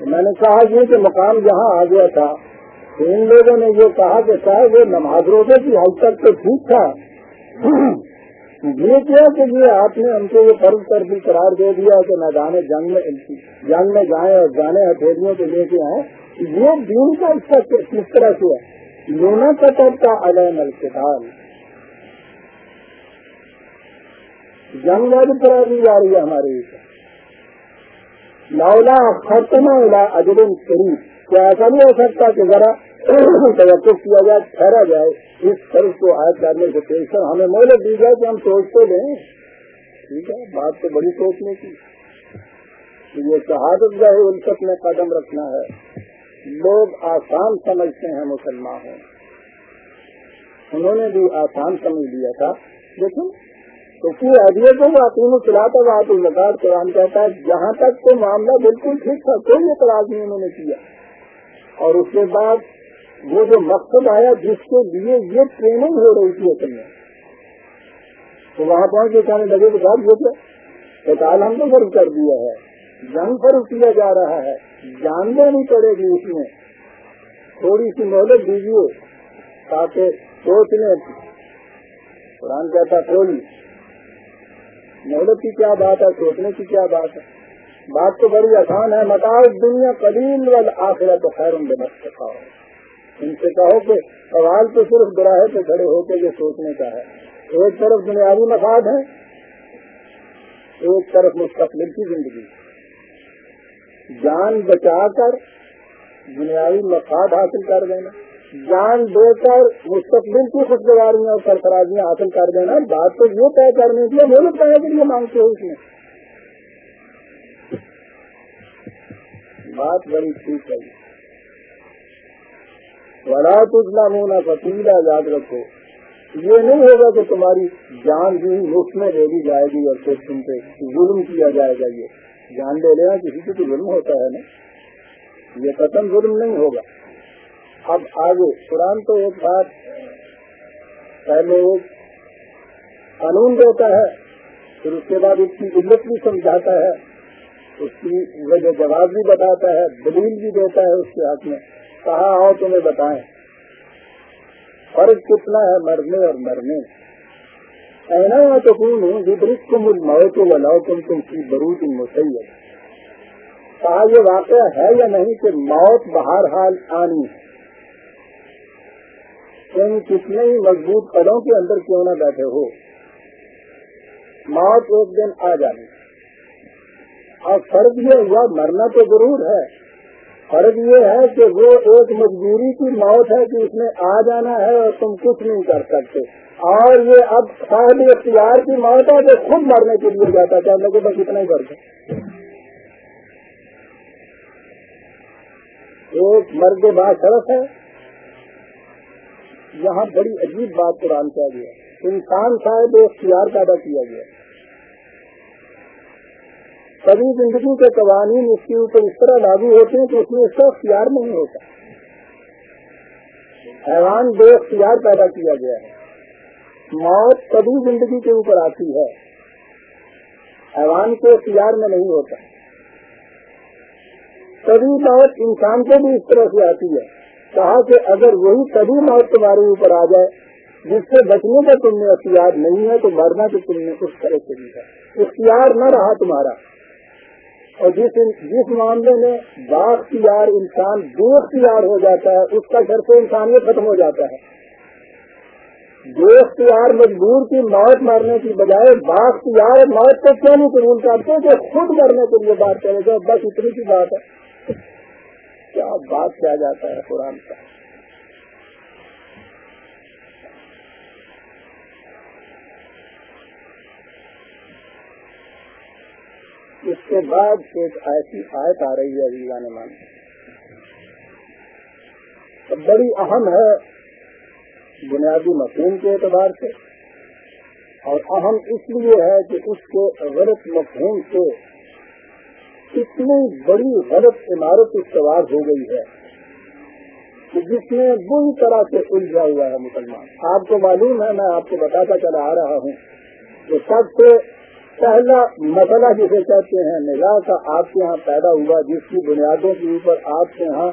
میں نے کہا یہ کہ مقام جہاں آ گیا تھا۔ تو ان لوگوں نے یہ کہا کہ شاید وہ نماز روزے کی حد تک تو ٹھیک تھا۔ یہ کیا کہ یہ آپ نے ہم کو یہ فرض کر بھی قرار دے دیا کہ میدان جنگ میں جنگ میں جائیں اور جانے ہتھیلیوں کو لے کے آئیں۔ یہ دین کا اس کا کس طرح سے ہے؟ لونا قطر کا علم القتال جنگ میں بھی دی جا رہی ہے ہمارے لاؤلا ختم اجرم شریف کیا ایسا نہیں ہو سکتا کہ ذرا توقع کیا جائے، ٹھہرا جائے۔ اس فرض کو عائد کرنے سے ٹینشن ہمیں مہلت دی جائے کہ ہم سوچتے لیں۔ ٹھیک ہے، بات تو بڑی سوچنے کی۔ یہ شہادت گاہ الفت میں قدم رکھنا ہے۔ لوگ آسان سمجھتے ہیں، مسلمان انہوں نے بھی آسان سمجھ لیا تھا۔ لیکن کسی ادیے کو عقیم چلاتا ہوا الزکار قرآن کہتا ہے، جہاں تک تو معاملہ بالکل ٹھیک تھا، کوئی اعتراض نہیں انہوں نے کیا۔ اور اس کے بعد وہ جو مقصد آیا جس کے لیے یہ ٹریننگ ہو رہی تھی اصل میں تو وہاں پہنچ کے کہنے لگے کہ صاحب یہ کتال ہم نے فرض کر دیا ہے، جنگ فرض کیا جا رہا ہے، جان نہیں پڑے گی اس میں۔ تھوڑی سی مہلت دیجیے تاکہ سوچ لیں۔ قرآن کہتا تھوڑی مہلت کی کیا بات ہے، سوچنے کی کیا بات ہے؟ بات تو بڑی آسان ہے۔ متاث دنیا قدیم وال آخرت خیر ان ان سے کہو کہ سوال تو صرف گراہے پہ کھڑے ہو کے یہ سوچنے کا ہے۔ ایک طرف بنیادی مفاد ہے ایک طرف مستقبل کی زندگی۔ جان بچا کر بنیادی مفاد حاصل کر دینا۔ جان دے کر مستقبل کی خوشگواریاں اور سرفرازیاں حاصل کر دینا، بات تو یہ طے کرنے کے لیے وہ طے کے لیے مانگتے ہو اس میں۔ بات بڑی ٹھیک ہے۔ بڑا کچھ نہ ہونا پسندہ یاد رکھو۔ یہ نہیں ہوگا کہ تمہاری جان بھی مفت میں لے لی جائے گی اور پھر تم پہ ظلم کیا جائے گا۔ یہ جان لے لینا کسی کو تو ظلم ہوتا ہے نا۔ یہ قتم ظلم نہیں ہوگا۔ اب آگے قرآن تو ایک بات پہلے ایک قانون دیتا ہے، پھر اس کے بعد اس کی عزت بھی سمجھاتا ہے، اس کی وجہ جواب بھی بتاتا ہے، دلیل بھی دیتا ہے اس کے ہاتھ میں۔ کہا ہو تمہیں بتائیں؟ فرق کتنا ہے مرنے اور مرنے؟ اینا تو کون کم موت بلاؤ تم تم کی بروت مسیح کہا یہ واقعہ ہے یا نہیں کہ موت بہر حال آنی ہے؟ تم کتنے ہی مضبوط قدوں کے اندر کیوں نہ بیٹھے ہو؟ موت ایک دن آ جانی اور فرق یہ ہوا مرنا تو ضرور ہے۔ فرق یہ ہے کہ وہ ایک مجبوری کی موت ہے کہ اس میں آ جانا ہے اور تم کچھ نہیں کر سکتے۔ اور یہ اب صاحب اختیار کی موت ہے جو خود مرنے کے لیے جاتا تھا لوگوں بس اتنا ہی فرق ہے۔ ایک مرد بات سڑک ہے۔ یہاں بڑی عجیب بات قرآن کیا گیا انسان صاحب اختیار پیدا کیا گیا کبھی زندگی کے قوانین اس کے اوپر اس طرح لاگو ہوتے ہیں کہ اس میں اس کا اختیار نہیں ہوتا۔ حیوان بے اختیار پیدا کیا گیا ہے۔ موت کبھی زندگی کے اوپر آتی ہے۔ حیوان کے اختیار میں نہیں ہوتا۔ کبھی موت انسان کو بھی اس طرح سے آتی ہے۔ کہا کہ اگر وہی کبھی موت تمہارے اوپر آ جائے، جس سے بچنے کا تم نے اختیار نہیں ہے، تو مرنا تو تم نے اس طرح سے نہیں ہے اختیار نہ رہا تمہارا۔ اور جس جس معاملے میں باختیار انسان بے اختیار ہو جاتا ہے، اس کا گھر سے انسانیت ختم ہو جاتا ہے۔ بے اختیار مجبور کی موت مارنے کی بجائے باختیار موت کو کیوں نہیں قبول کرتے؟ جو خود مرنے کے لیے بات کرے گا، بس اتنی سی بات ہے۔ کیا بات کیا جاتا ہے قرآن کا؟ اس کے بعد ایک ایسی آیت آ رہی ہے ریزا مان بڑی اہم ہے بنیادی مفہوم کے اعتبار سے اور اہم اس لیے ہے کہ اس کے غلط مفہوم سے اتنی بڑی غلط عمارت استوار ہو گئی ہے کہ جس میں بری طرح سے الجھا ہوا ہے مسلمان۔ آپ کو معلوم ہے، میں آپ کو بتاتا چلا آ رہا ہوں کہ سب سے پہلا مسئلہ جسے کہتے ہیں، نگاہ کا آپ کے یہاں پیدا ہوا، جس کی بنیادوں کے اوپر آپ کے یہاں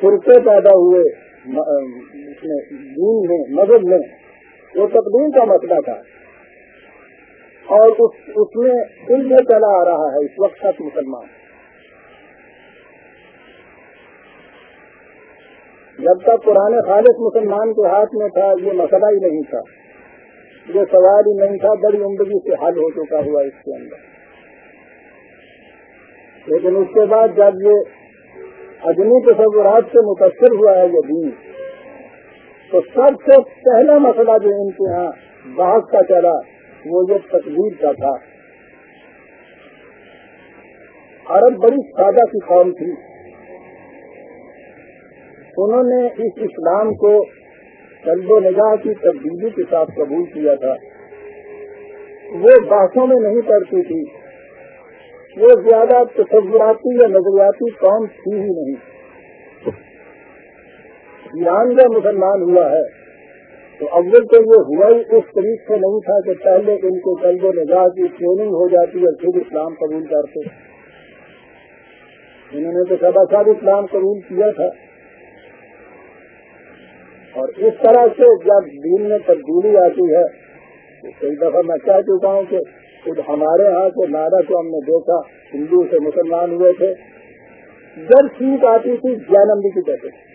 فرقے پیدا ہوئے دین میں، مذہب میں، وہ تقدیم کا مسئلہ تھا۔ اور اس میں علم چلا آ رہا ہے، اس وقت تک مسلمان۔ جب تک پرانے خالص مسلمان کے ہاتھ میں تھا، یہ مسئلہ ہی نہیں تھا۔ یہ سوال ہی نہیں تھا، بڑی عمدگی سے حل ہو چکا ہوا اس کے اندر۔ لیکن اس کے بعد جب یہ اجنی تصورات سے متاثر ہوا ہے یہ دین، تو سب سے پہلا مسئلہ جو ان کے یہاں بحث کا چلا وہ یہ تقریر کا تھا۔ عرب بڑی سادہ کی قوم تھی۔ انہوں نے اس اسلام کو قلب و نگاہ کی تبدیلی کے ساتھ قبول کیا تھا۔ وہ بحثوں میں نہیں پڑتی تھی۔ وہ زیادہ تصوراتی یا نظریاتی قوم تھی ہی نہیں۔ ایران کا مسلمان ہوا ہے۔ تو اول تو یہ ہوا ہی اس طریقے سے نہیں تھا کہ پہلے ان کو قلب و نگاہ کی ٹریننگ ہو جاتی اور پھر اسلام قبول کرتے۔ انہوں نے تو سب سب اسلام قبول کیا تھا۔ اور اس طرح سے جب دین میں تبدیلی آتی ہے، تو کئی دفعہ میں کہہ چکا ہوں کہ خود ہمارے ہاں کے نعرہ کو ہم نے دیکھا، ہندو سے مسلمان ہوئے تھے۔ جب سیٹ آتی تھی جینمبی کی کہتے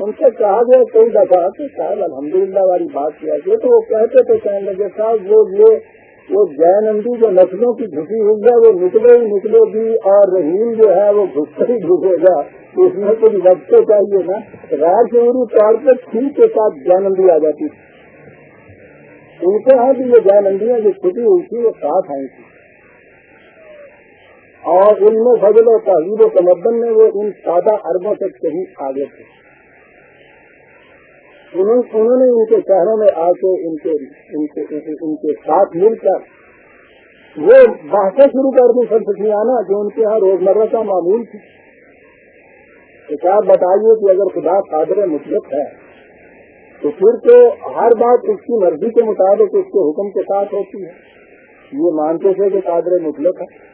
ان سے کہا گیا کئی دفعہ کہ صاحب الحمد للہ والی بات کیا گیا تو وہ کہتے تھے کہنے لگے، صاحب، وہ یہ، وہ جین اندی جو نسلوں کی گھسی ہوئی ہے، وہ نکلے ہی نکلے گی اور رحیم جو ہے، وہ گھستے ہی گھسے گا۔ اس میں کچھ وقت چاہیے نا۔ غیر طور پر ٹھیک کے ساتھ جین اندی آ جاتی تھی۔ ان کے یہاں بھی یہ جین اندیاں جو چھٹی ہوئی تھی، وہ ساتھ آئی تھی۔ اور ان میں فضل و تہذیب و تمدن میں وہ ان سادہ اربوں سے کہیں آگے تھے۔ انہوں نے ان کے شہروں میں آ کے ان کے ان کے ساتھ مل کر وہ باتیں شروع کر دی سنسکھیانا جو ان کے یہاں روزمرہ کا معمول تھی۔ آپ بتائیے کہ اگر خدا قادر مطلق ہے، تو پھر تو ہر بات اس کی مرضی کے مطابق اس کے حکم کے ساتھ ہوتی ہے۔ یہ مانتے تھے کہ قادر مطلق ہے۔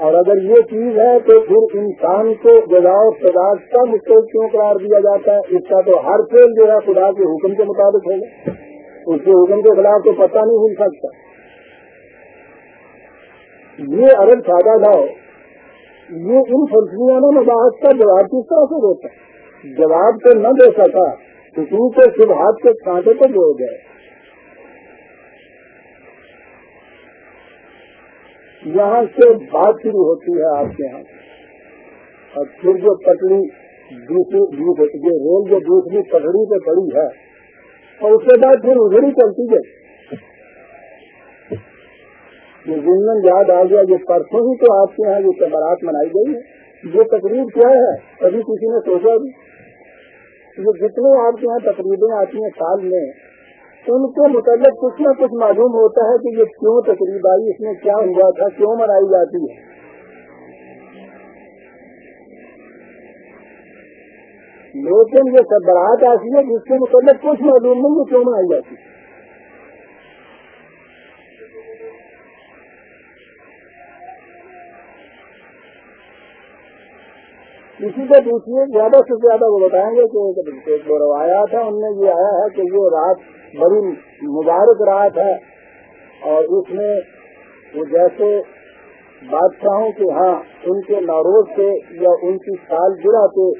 اور اگر یہ چیز ہے تو پھر انسان کو جگہ سزا کا مستقل کیوں قرار دیا جاتا ہے؟ اس کا تو ہر فیل جو ہے خدا کے حکم کے مطابق ہوگا۔ اس کے حکم کے خلاف تو پتہ نہیں مل سکتا۔ یہ ارب سادہ تھا۔ یہ ان فلسفیانوں میں بات کا جواب کس طرح سے دیتا؟ جواب تو نہ دے سکا کسی کے شبہات ہاتھ کے کانٹے کو دے گئے۔ یہاں سے بات شروع ہوتی ہے آپ کے یہاں۔ اور پھر جو پٹڑی دوسری جو ریل جو دوسری پٹڑی پہ پڑی ہے اور اس کے بعد پھر ادھر ہی چلتی ہے۔ یہ یاد آ گیا، یہ پرسوں ہی تو آپ کے یہاں یہ برات منائی گئی ہے۔ یہ تقریب کیا ہے؟ کبھی کسی نے سوچا بھی۔ یہ جتنے آپ کے یہاں تقریبیں آتی ہیں سال میں؟ ان کے متعلق کچھ نہ کچھ معلوم ہوتا ہے کہ یہ کیوں تقریب آئی، اس میں کیا ہوا تھا، کیوں منائی جاتی ہے۔ لیکن یہ سب برات آتی ہے جس کے متعلق کچھ معلوم نہیں یہ کیوں منائی جاتی ہے۔ کسی کو پوچھیے زیادہ سے زیادہ وہ بتائیں گے کہ جو روایات ہے ان میں یہ آیا ہے کہ یہ رات بڑی مبارک رات ہے اور اس میں وہ جیسے بادشاہوں کے ہاں ان کے ناروز سے یا ان کی سال گرا کے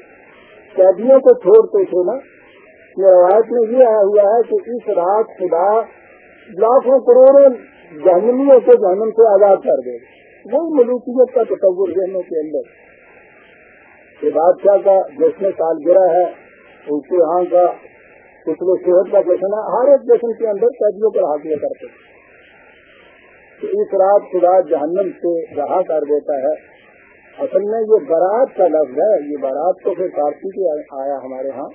قیدیوں کو چھوڑتے تھے نا، یہ روایت میں یہ آیا ہوا ہے کہ اس رات خدا لاکھوں کروڑوں جہنمیوں کو جہنم سے آزاد کر دے وہی ملوکیت کا تصور ذہنوں کے اندر۔ کہ بادشاہ کا جس میں سال گرا ہے، اس کے یہاں کا کچھ لوگ صحت کا جشن ہے، ہر ایک جشن کے اندر قیدیوں پر حاصل کرتے تو اس رات خدا جہنم سے رہا کر دیتا ہے۔ اصل میں یہ برات کا لفظ ہے، یہ برات تو پھر کارتی کے آیا ہمارے ہاں۔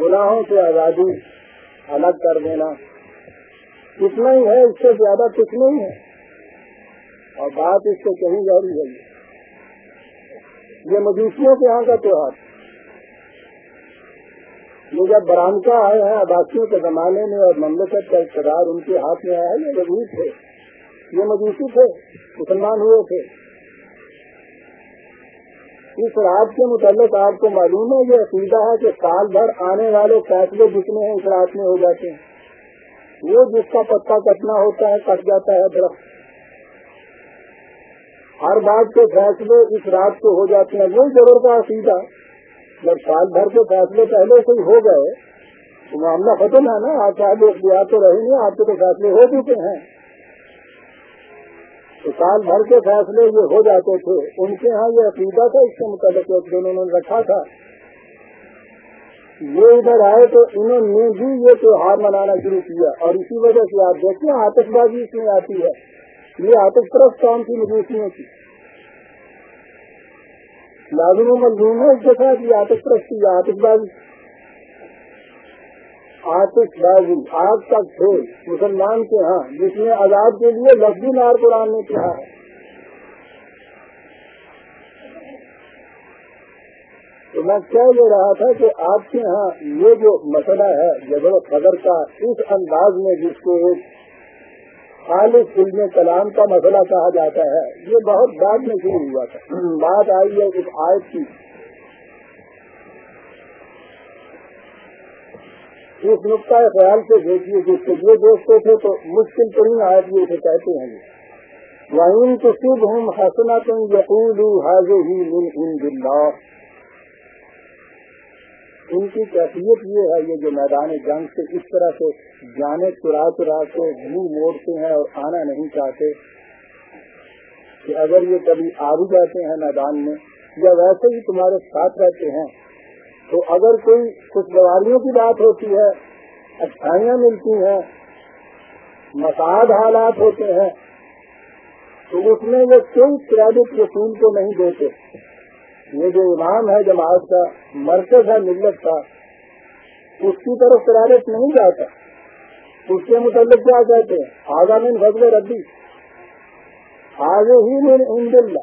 گناہوں سے آزادی الگ کر دینا۔ کتنا ہی ہے، اس سے زیادہ کچھ نہیں ہے۔ اور بات اس سے کہیں جاری ہے۔ یہ مجوسیوں کے یہاں کا تیوہار یہ جب برامکا آئے ہیں آبادیوں کے زمانے میں اور مملکت کا اقتدار ان کے ہاتھ میں آیا ہے، یہ وزیر تھے۔ یہ مجوسی تھے مسلمان ہوئے تھے۔ اس رات کے متعلق آپ کو معلوم ہے، یہ عقیدہ ہے کہ سال بھر آنے والے فیصلے جتنے ہیں، اس رات میں ہو جاتے ہیں۔ وہ جس کا پتا کٹنا ہوتا ہے، کٹ جاتا ہے درخت ہر بات کے فیصلے اس رات کو ہو جاتے ہیں۔ وہی ضرور کا عقیدہ۔ جب سال بھر کے فیصلے پہلے سے ہی ہو گئے، تو معاملہ ختم ہے نا، آپ چاہے تو رہیں گے، آپ کے تو فیصلے ہو چکے ہیں۔ تو سال بھر کے فیصلے یہ ہو جاتے تھے، ان کے ہاں یہ عقیدہ تھا اس کے متعلق ایک دونوں نے رکھا تھا۔ یہ ادھر آئے تو انہوں نے بھی یہ تیوہار منانا شروع کیا، اور اسی وجہ سے آپ دیکھتے ہیں آتش بازی اس میں آتی ہے۔ یہ آتش طرف کام کی مجوسیوں کی؟ لازم و ملزوم ہے، اس کے ساتھ یہ آتش طرف کی آتش بازی۔ آتش بازی، آگ تک تھے مسلمان کے ہاں جس میں آزاد کے لیے لفظی نار قرآن نے کہا ہے۔ تو میں کہہ لے رہا تھا کہ آپ کے ہاں یہ جو مسئلہ ہے جب قدر کا، اس انداز میں جس کو ایک خالص علم کلام کا مسئلہ کہا جاتا ہے۔ یہ بہت بعد میں شروع ہوا تھا۔ بات آئی ہے اس آیت کی۔ اس نقطۂ خیال سے دیکھیے جس سے یہ دیکھتے تھے تو مشکل ترین آیت یہ اسے کہتے ہیں۔ وہیں تو شبھ ہوں حسنا تم یقول حاضر ہی ان کی کیفیت یہ ہے، یہ جو میدان جنگ سے اس طرح سے جانے، چرا چرا کے منہ موڑتے ہیں اور آنا نہیں چاہتے، کہ اگر یہ کبھی آ بھی جاتے ہیں میدان میں یا ویسے ہی تمہارے ساتھ رہتے ہیں، تو اگر کوئی خوشگواریوں کی بات ہوتی ہے، اچھائیاں ملتی ہیں مساعد حالات ہوتے ہیں، تو اس میں وہ کوئی کریڈٹ رسول کو نہیں دیتے۔ یہ جو امام ہے جماعت کا، مرکز ہے، ملت کا، اس کی طرف کریڈٹ نہیں جاتا۔ اس کے متعلق کیا کہتے ہیں؟ آگاہ فضل ربی آگے ہی میں ان دلہ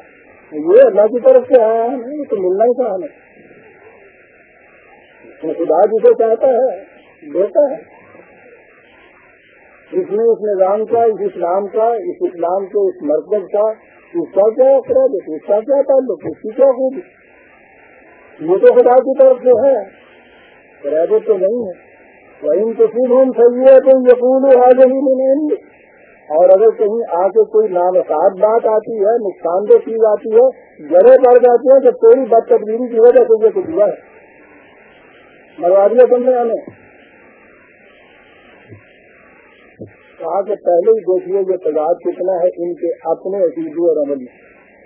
یہ اللہ کی طرف سے آیا ہے، نہیں تو ملنا ہی تھا ہمیں خدا جسے چاہتا ہے، دیتا ہے۔ اس میں اس نظام کا، اس اسلام کا، اس اسلام کے اس مرکز کا اس کا کیا کریڈٹ اس کا کیا تعلق اس کی کیا خوبی یہ تو خدا کی طرف سے ہے کریڈٹ تو نہیں ہے. وہ ان کے ہم صحیح ہے تو یقین حاضر ہی نہیں اور اگر کہیں آ کے کوئی نامساد بات آتی ہے، نقصان دہ چیز آتی ہے جڑے پڑ جاتی ہیں، تو تیری بد تدبیری کی وجہ سے یہ کچھ ہوا ہے. مروا دیا تم نے ہمیں کہا کہ پہلے ہی دیکھیے یہ تضاد کتنا ہے ان کے اپنے عقیدے اور عملی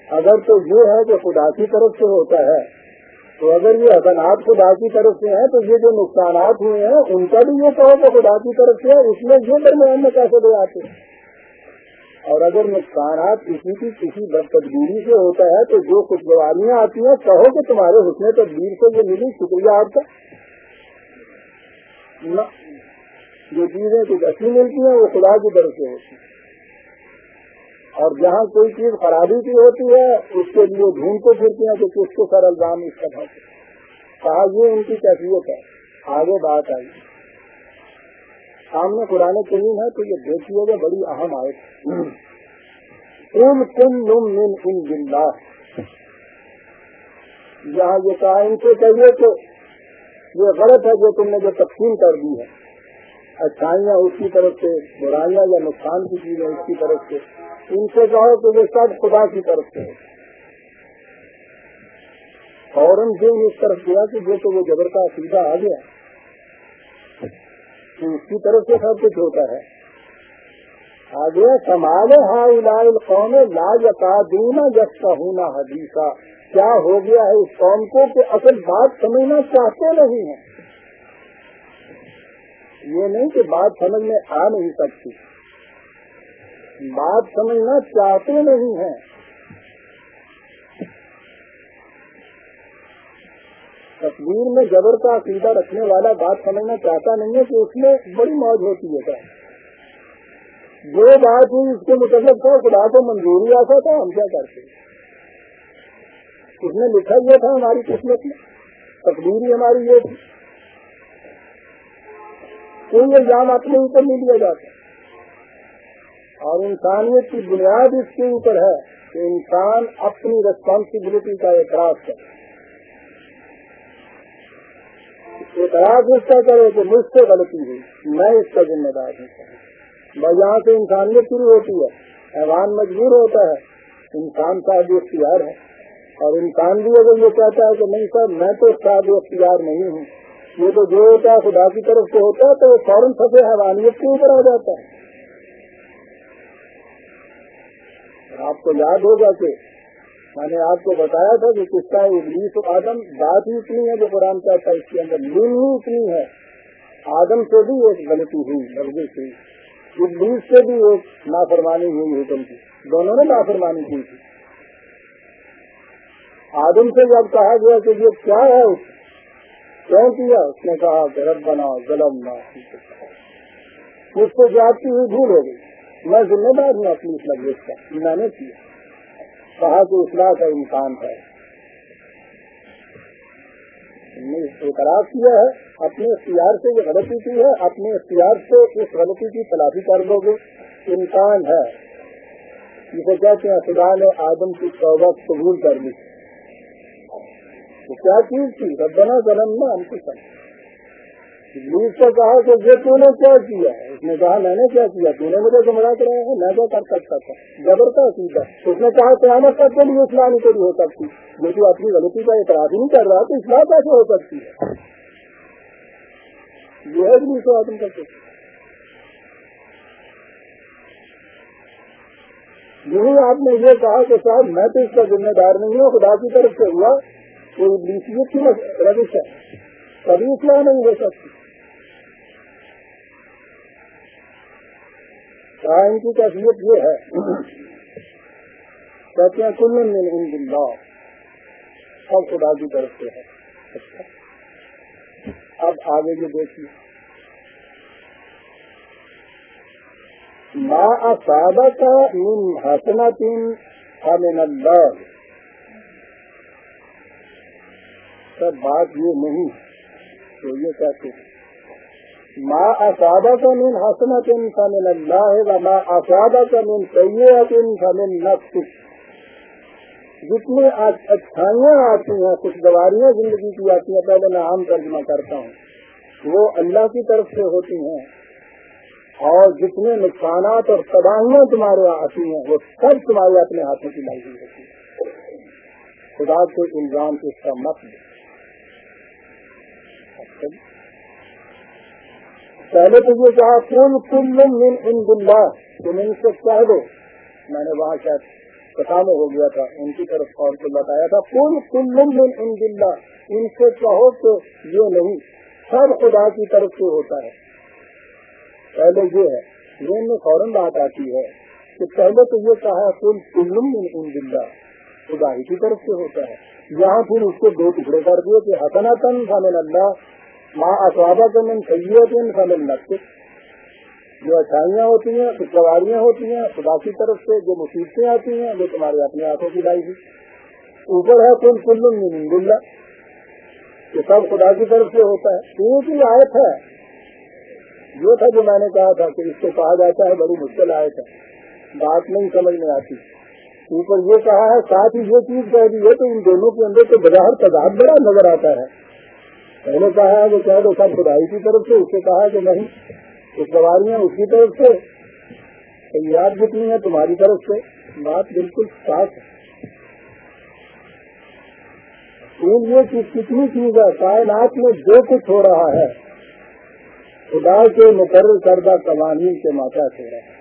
اگر تو یہ ہے کہ خدا کی طرف سے ہوتا ہے، تو اگر یہ حسنات خدا کی طرف سے ہیں، تو یہ جو نقصانات ہوئے ہیں، ان کا بھی یہ کہو کہ خدا کی طرف سے ہے، اس میں یہ درمیان میں کیسے دے آتے ہیں؟ اور اگر نقصانات کسی کی کسی بدتدبیری سے ہوتا ہے، تو جو کچھ گواریاں آتی ہیں، کہو کہ تمہارے حسن تدبیر سے یہ ملی، شکریہ آپ کا۔ جو چیزیں کچھ اچھی ملتی ہیں وہ خدا کی طرف سے ہوتی ہیں اور جہاں کوئی چیز خرابی کی ہوتی ہے، اس کے لیے ڈھونڈتے پھرتے ہیں کہ کس کو سر الزام اس کا کہا، یہ ان کی کیفیت ہے۔ آگے بات آئی۔ سامنے قرآن کریم ہے تو یہ دیکھیے گا بڑی اہم آئے ان کن نم من ان بندہ جہاں یہ کہا ان سے چاہیے کہ یہ غلط ہے جو تم نے جو تقسیم کر دی ہے۔ اچھائیاں اس کی طرف سے، برائیاں یا نقصان کی چیزیں اس کی طرف سے۔ ان سے کہو کہ یہ سب خدا کی طرف سے فوراً جو اس طرف گیا کہ جو تو وہ جبر کا سیدھا آ گیا۔ تو اس کی طرف سے سب کچھ ہوتا ہے۔ آگے سمال ہا قوم لا یقا دینا جس کا ہونا حدیثہ کیا ہو گیا ہے اس قوم کو کہ اصل بات سمجھنا چاہتے نہیں ہیں؟ یہ نہیں کہ بات سمجھ میں آ نہیں سکتی۔ بات سمجھنا چاہتے نہیں ہیں۔ تصویر میں جبر کا عقیدہ رکھنے والا بات سمجھنا چاہتا نہیں ہے کہ اس میں بڑی موج ہوتی ہے۔ جو بات ہوئی اس کے متعلق تھا خدا کو منظوری آتا تھا، ہم کیا کرتے؟ اس نے لکھا یہ تھا ہماری قسمت میں تقدیر ہی ہماری یہ تھی۔ کوئی الزام اپنے اوپر نہیں دیا جاتا۔ اور انسانیت کی بنیاد اس کے اوپر ہے کہ انسان اپنی ریسپانسبلٹی کا اعتراض کرے۔ اعتراض اس کا کرے کہ مجھ سے غلطی ہوئی، میں اس کا ذمہ دار ہوں۔ بس یہاں سے انسانیت شروع ہوتی ہے، حیوان مجبور ہوتا ہے، انسان کا بھی اختیار ہے۔ اور انسان بھی اگر یہ کہتا ہے کہ نہیں سر میں تو بھی اختیار نہیں ہوں۔ یہ تو جو ہوتا ہے خدا کی طرف سے ہوتا ہے تو وہ فوراً پھنسے حیوانیت کے اوپر آ جاتا ہے۔ آپ کو یاد ہوگا کہ میں نے آپ کو بتایا تھا کہ کس کا ابلیس و آدم بات ہی اتنی ہے جو قرآن چاہتا ہے اس کے اندر لین ہی اتنی ہے آدم سے بھی ایک غلطی ہوئی لفظ سے ابلیس سے بھی ایک نافرمانی ہوئی حکم کی۔ دونوں نے نافرمانی کی تھی۔ آدم سے جب کہا گیا کہ یہ کیا ہے اس کیوں کیا؟ اس نے کہا کہ رب بنا غلط نہ اس کو جاتی ہوئی بھول ہو گئی۔ میں ذمہ دار ہوں اپنی اس لفظ کا۔ میں نے کیا۔ کہا کہ اصلاح کا امکان ہے۔ اعتراض کیا ہے۔ اپنے اختیار سے یہ غلطی کی ہے۔ اپنے اختیار سے اس غلطی کی تلافی کر دو گے۔ امکان ہے۔ جسے کہتے ہیں خدا نے آدم کی توبہ قبول کر لی۔ کیا چیز تھی؟ ربنا ظلم نہ ہم کو سمجھ پولیس کہا کہ یہ تو نے کیا کیا؟ اس نے کہا میں نے کیا کیا؟ تو نے مجھے گمراہ کرایا ہے، میں کیا کر سکتا تھا۔ جبر کا سیدھا اس نے کہا قیامت تک کے لیے اصلاح نہیں کری ہو سکتی۔ جو کہ اپنی غلطی کا اعتراض نہیں کر رہا تو اصلاح کیسے ہو سکتی ہے۔ یہ ہے پولیس کو آدم کرتے یہی آپ نے یہ کہا کہ صاحب، میں تو اس کا ذمہ دار نہیں ہوں، خدا کی طرف سے ہوا۔ کوئی بیسیت کی روش ہے کبھی اصلاح نہیں ہو سکتی ان کی کیفیت یہ ہے۔ کہتے ہیں، کل من ان دلہ سب خدا کی طرف سے ہے۔ اب آگے یہ دیکھیے۔ ماں اسادہ کا من ہسنا تین من اللہ سب بات یہ نہیں تو یہ کہتے ماں اسادہ کا من حسنت انسان اللہ و ماں اسادہ کا من سید انسان نفس جتنی اچھائیاں آتی ہیں، خوشگواریاں زندگی کی آتی ہیں، پہلے میں عام ترجمہ کرتا ہوں۔ وہ اللہ کی طرف سے ہوتی ہیں اور جتنے نقصانات اور تباہیاں تمہارے آتی ہیں، وہ سب تمہارے اپنے ہاتھوں کی لائی ہوئی ہوتی ہے خدا کے الزام اس کا مت پہلے تو یہ کہا کل کل من ان دلہ تم ان سے کہہ دو. میں نے وہاں شاید کسانوں ہو گیا تھا، ان کی طرف اور کو بتایا تھا۔ کل کل من ان دلہ ان سے کہو تو یہ نہیں، سب خدا کی طرف سے ہوتا ہے۔ پہلے یہ ہے یہ میں فوراً بات آتی ہے کہ پہلے تو یہ کہا کل کل من ان دلہ خدا ہی کی طرف سے ہوتا ہے۔ یہاں پھر اس کو دو ٹکڑے کر دیے کہ حسنا تن اللہ ماں اسوادہ کے من سید فمن نقص جو اچھائیاں ہوتی ہیں، خوشگواریاں ہوتی ہیں، خدا کی طرف سے جو مصیبتیں آتی ہیں، وہ تمہارے اپنے ہاتھوں کی لائی ہوئی. اوپر ہے، کل کل من اللہ. یہ سب خدا کی طرف سے ہوتا ہے. ایک ہی آیت ہے. یہ تھا جو میں نے کہا تھا کہ اس کو کہا جاتا ہے، بڑی مشکل آیت ہے. بات نہیں سمجھ میں آتی. اوپر یہ کہا ہے، ساتھ ہی یہ چیز کہہ دی ہے تو ان دونوں کے اندر تو بظاہر تضاد بڑا نظر آتا ہے. پہلے کہا کہ کہہ دو سب خدائی کی طرف سے، اس سے کہا کہ نہیں اس سواریاں اس کی طرف سے۔ یاد جتنی ہے تمہاری طرف سے۔ بات بالکل صاف ہے۔ یہ کتنی چیز ہے، کائنات میں جو کچھ ہو رہا ہے، خدا کے مقرر کردہ قوانین کے ماتا ہو رہا ہے۔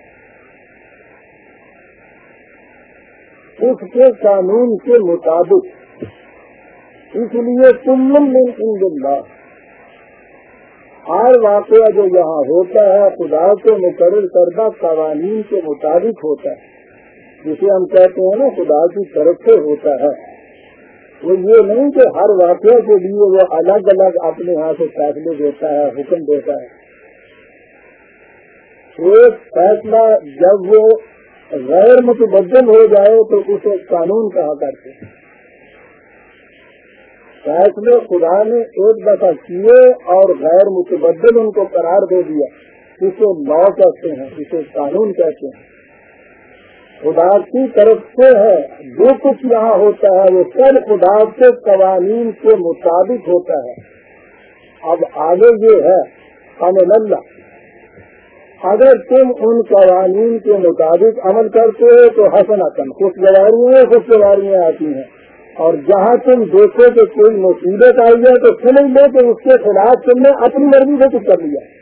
اس کے قانون کے مطابق اس لیے تم ان ہر واقعہ جو یہاں ہوتا ہے، خدا کے مقرر کردہ قوانین کے مطابق ہوتا ہے۔ جسے ہم کہتے ہیں نا، خدا کی طرف سے ہوتا ہے۔ وہ یہ نہیں کہ ہر واقعہ کے لیے وہ الگ الگ اپنے یہاں سے فیصلے دیتا ہے، حکم دیتا ہے۔ ایک فیصلہ جب وہ غیر متبدل ہو جائے تو اسے قانون کہا کرتے ہیں۔ فیصلے خدا نے ایک دفعہ کیے اور غیر متبدل ان کو قرار دے دیا، اسے لا کہتے ہیں، اسے قانون کہتے ہیں۔ خدا کی طرف سے ہے، جو کچھ یہاں ہوتا ہے، وہ سب خدا کے قوانین کے مطابق ہوتا ہے۔ اب آگے یہ ہے امن اللہ۔ اگر تم ان قوانین کے مطابق عمل کرتے ہو تو حسن حسن خوشگواریاں خوشگواریاں آتی ہیں۔ اور جہاں تم دیکھو کہ کوئی مصیبت آئی ہے تو سمجھ لو کہ اس کے خلاف تم نے اپنی مرضی سے کچھ کر لیا۔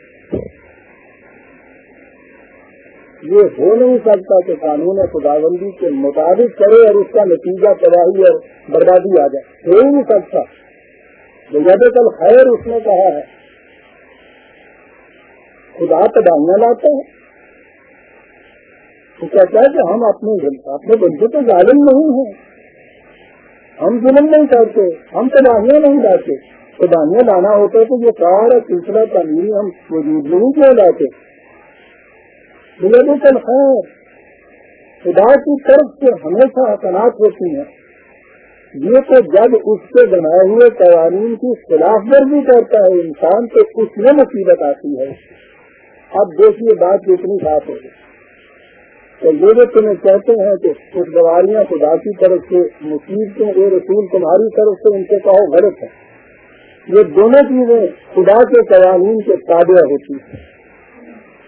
یہ ہو نہیں سکتا کہ قانون خداوندی کے مطابق کرے اور اس کا نتیجہ تباہی اور بربادی آ جائے۔ ہو ہی نہیں سکتا۔ جب کل خیر اس نے کہا ہے۔ خدا تباہیاں لاتے ہیں۔ تو کہتا ہے کہ ہم اپنے اپنے بندے تو ظالم نہیں ہیں۔ ہم ظلم نہیں کرتے، ہم تباہیاں نہیں لاتے۔ تباہیاں لانا ہوتا تو یہ سارا سلسلہ تعمیر ہم وجود نہیں کیوں لاتے۔ کل خیر۔ خدا کی طرف سے ہمیشہ حسنات ہوتی ہیں۔ یہ تو جب اس سے بنائے ہوئے قوانین کی خلاف ورزی کرتا ہے، انسان تو اس میں مصیبت آتی ہے۔ اب دیکھیے بات کتنی صاف ہوگی تو یہ جو تمہیں کہتے ہیں کہ کچھ گواریاں خدا کی طرف سے، مصیبتوں کے رسول تمہاری طرف سے ان سے کہو غلط ہے۔ یہ دونوں چیزیں خدا کے قوانین کے تابع ہوتی ہیں۔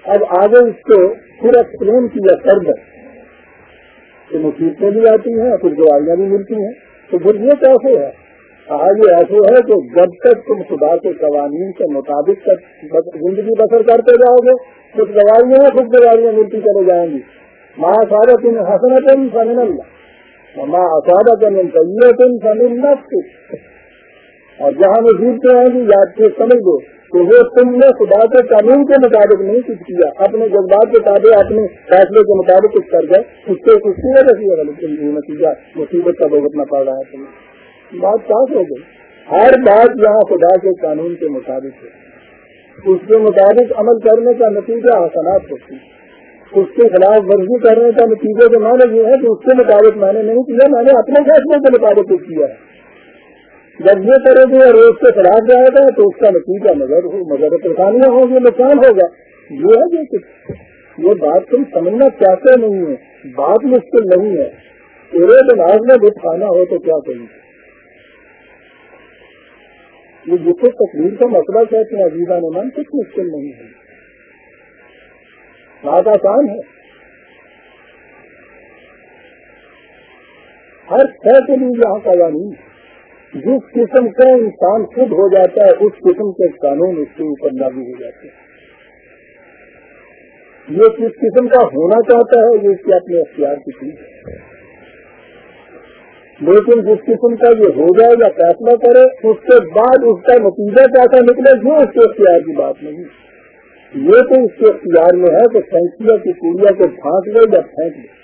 اب آگے اس کو پورا ایکسپلین کیا کرد کہ مصیبتیں بھی آتی ہیں کچھ گواریاں بھی ملتی ہیں۔ تو پھر یہ کیسے ہے؟ آگے ایسے ہے کہ جب تک تم خدا کے قوانین کے مطابق زندگی بسر کرتے جاؤ گے کچھ گواریاں ملتی چلے جائیں گی۔ ماں سادت حسنت فن اللہ ماں اسادت طیت فن اللہ اور جہاں مصیبتیں آئیں گی یاد کے سمجھ دو کہ وہ تم نے خدا کے قانون کے مطابق نہیں کچھ کیا، اپنے جذبات کے تابع، اپنے فیصلے کے مطابق کچھ کر گئے، اس سے کچھ کی وجہ سے نتیجہ مصیبت کا بھگتنا پڑ رہا ہے تمہیں۔ بات صاف ہو گئی۔ ہر بات یہاں خدا کے قانون کے مطابق ہے۔ اس کے مطابق عمل کرنے کا نتیجہ حسنات ہوتی ہے۔ اس کے خلاف ورزی کرنے کا نتیجہ تو مانا یہ ہے کہ اس کے مطابق میں نے نہیں کیا، میں نے اپنے فیصلے کے مطابق کیا۔ ہے جب یہ کرے گی اور اس کے خلاف جائے گا، تو اس کا نتیجہ مگر مگر پریشانیاں ہوں گی، نقصان ہوگا۔ یہ ہے کہ یہ بات تم سمجھنا چاہتے نہیں ہے بات مشکل نہیں ہے۔ پورے دماغ میں بھی کھانا ہو تو کیا کریں یہ جسے تصویر کا مسئلہ کہتے ہیں عزیزہ نے من، کچھ مشکل نہیں ہے۔ بات آسان ہے۔ ہر طے کے لیے یہاں قوانین جس قسم کا انسان خود ہو جاتا ہے، اس قسم کے قانون اس کے اوپر لاگو ہو جاتے ہیں۔ یہ کس قسم کا ہونا چاہتا ہے، یہ اس کے اپنے اختیار کی چیز ہے۔ لیکن جس قسم کا یہ ہو جائے یا فیصلہ کرے، اس کے بعد اس کا نتیجہ کیسا نکلے جو اس کے اختیار کی بات نہیں۔ یہ تو اس کے اختیار میں ہے کہ سینکیا کی پوریا کو پھانک لے یا پھینک لے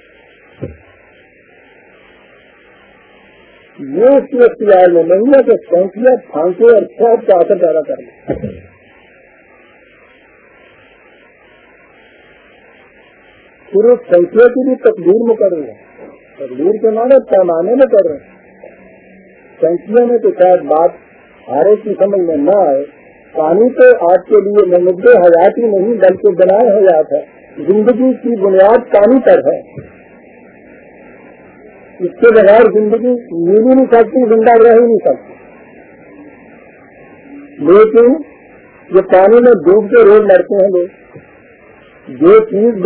یہ اس کے اختیار میں نہیں ہے کہ سینکیا پھانکے اور سب کا اثر پیدا کر لے پھر اس سینکیا کی بھی تقدیر میں کر رہے ہیں۔ تقدیر کے معنی پیمانے میں کر رہے ہیں۔ سینکیا میں تو شاید بات ہر ایک کی سمجھ میں نہ آئے۔ پانی تو آپ کے لیے نمد حیات ہی نہیں، بلکہ بنائے حیات ہے۔ زندگی کی بنیاد پانی پر ہے۔ اس کے بغیر زندگی مل ہی نہیں سکتی، زندہ رہ ہی نہیں سکتی۔ لیکن یہ پانی میں ڈوب کے روز لڑتے ہیں لوگ۔ جو چیز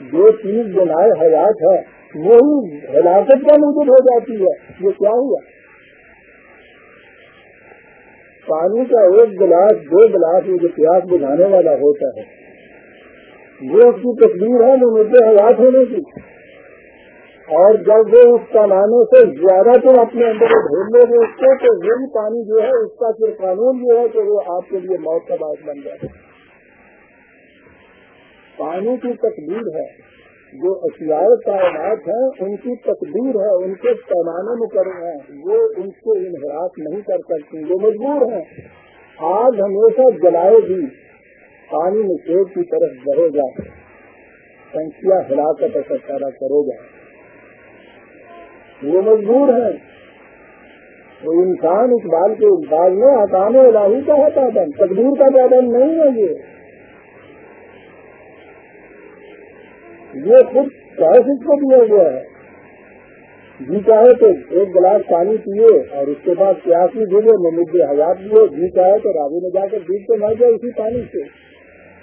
جو چیز بنائے حیات ہے، وہی ہلاکت کا موجود ہو جاتی ہے۔ یہ کیا ہوا؟ پانی کا ایک گلاس، دو گلاس میں جو پیاس بجھانے والا ہوتا ہے، وہ اس کی تصویر ہے وہ مجھے حیات ہونے کی۔ اور جب وہ اس کمانے سے زیادہ تم اپنے اندر ڈھونڈ لو گے اس کو، تو وہی پانی جو ہے، اس کا پھر قانون جو ہے کہ وہ آپ کے لیے موت کا باعث بن جائے۔ پانی کی تقدیر ہے۔ جو اشیاء کائنات ہیں، ان کی تقدیر ہے، ان کے پیمانے میں ہیں۔ وہ ان کو انحراف نہیں کر سکتی، وہ مجبور ہیں۔ آگ ہمیشہ جلائے بھی پانی میں شیر کی طرف بڑھے گا سنکھیا ہلاکت اثر پیدا کرے گا وہ مجبور ہیں۔ وہ انسان اقبال کے اقبال میں آکام الہی کا ہے پابند تقدیر کا پابند نہیں ہے یہ۔ یہ خود اس کو دیا گیا ہے۔ جی چاہے تو ایک گلاس پانی پیے اور اس کے بعد پیاسی دھلے میں مدد حیات دیے جی چاہے تو راوی میں جا کر بیچ کے مر جائے اسی پانی سے۔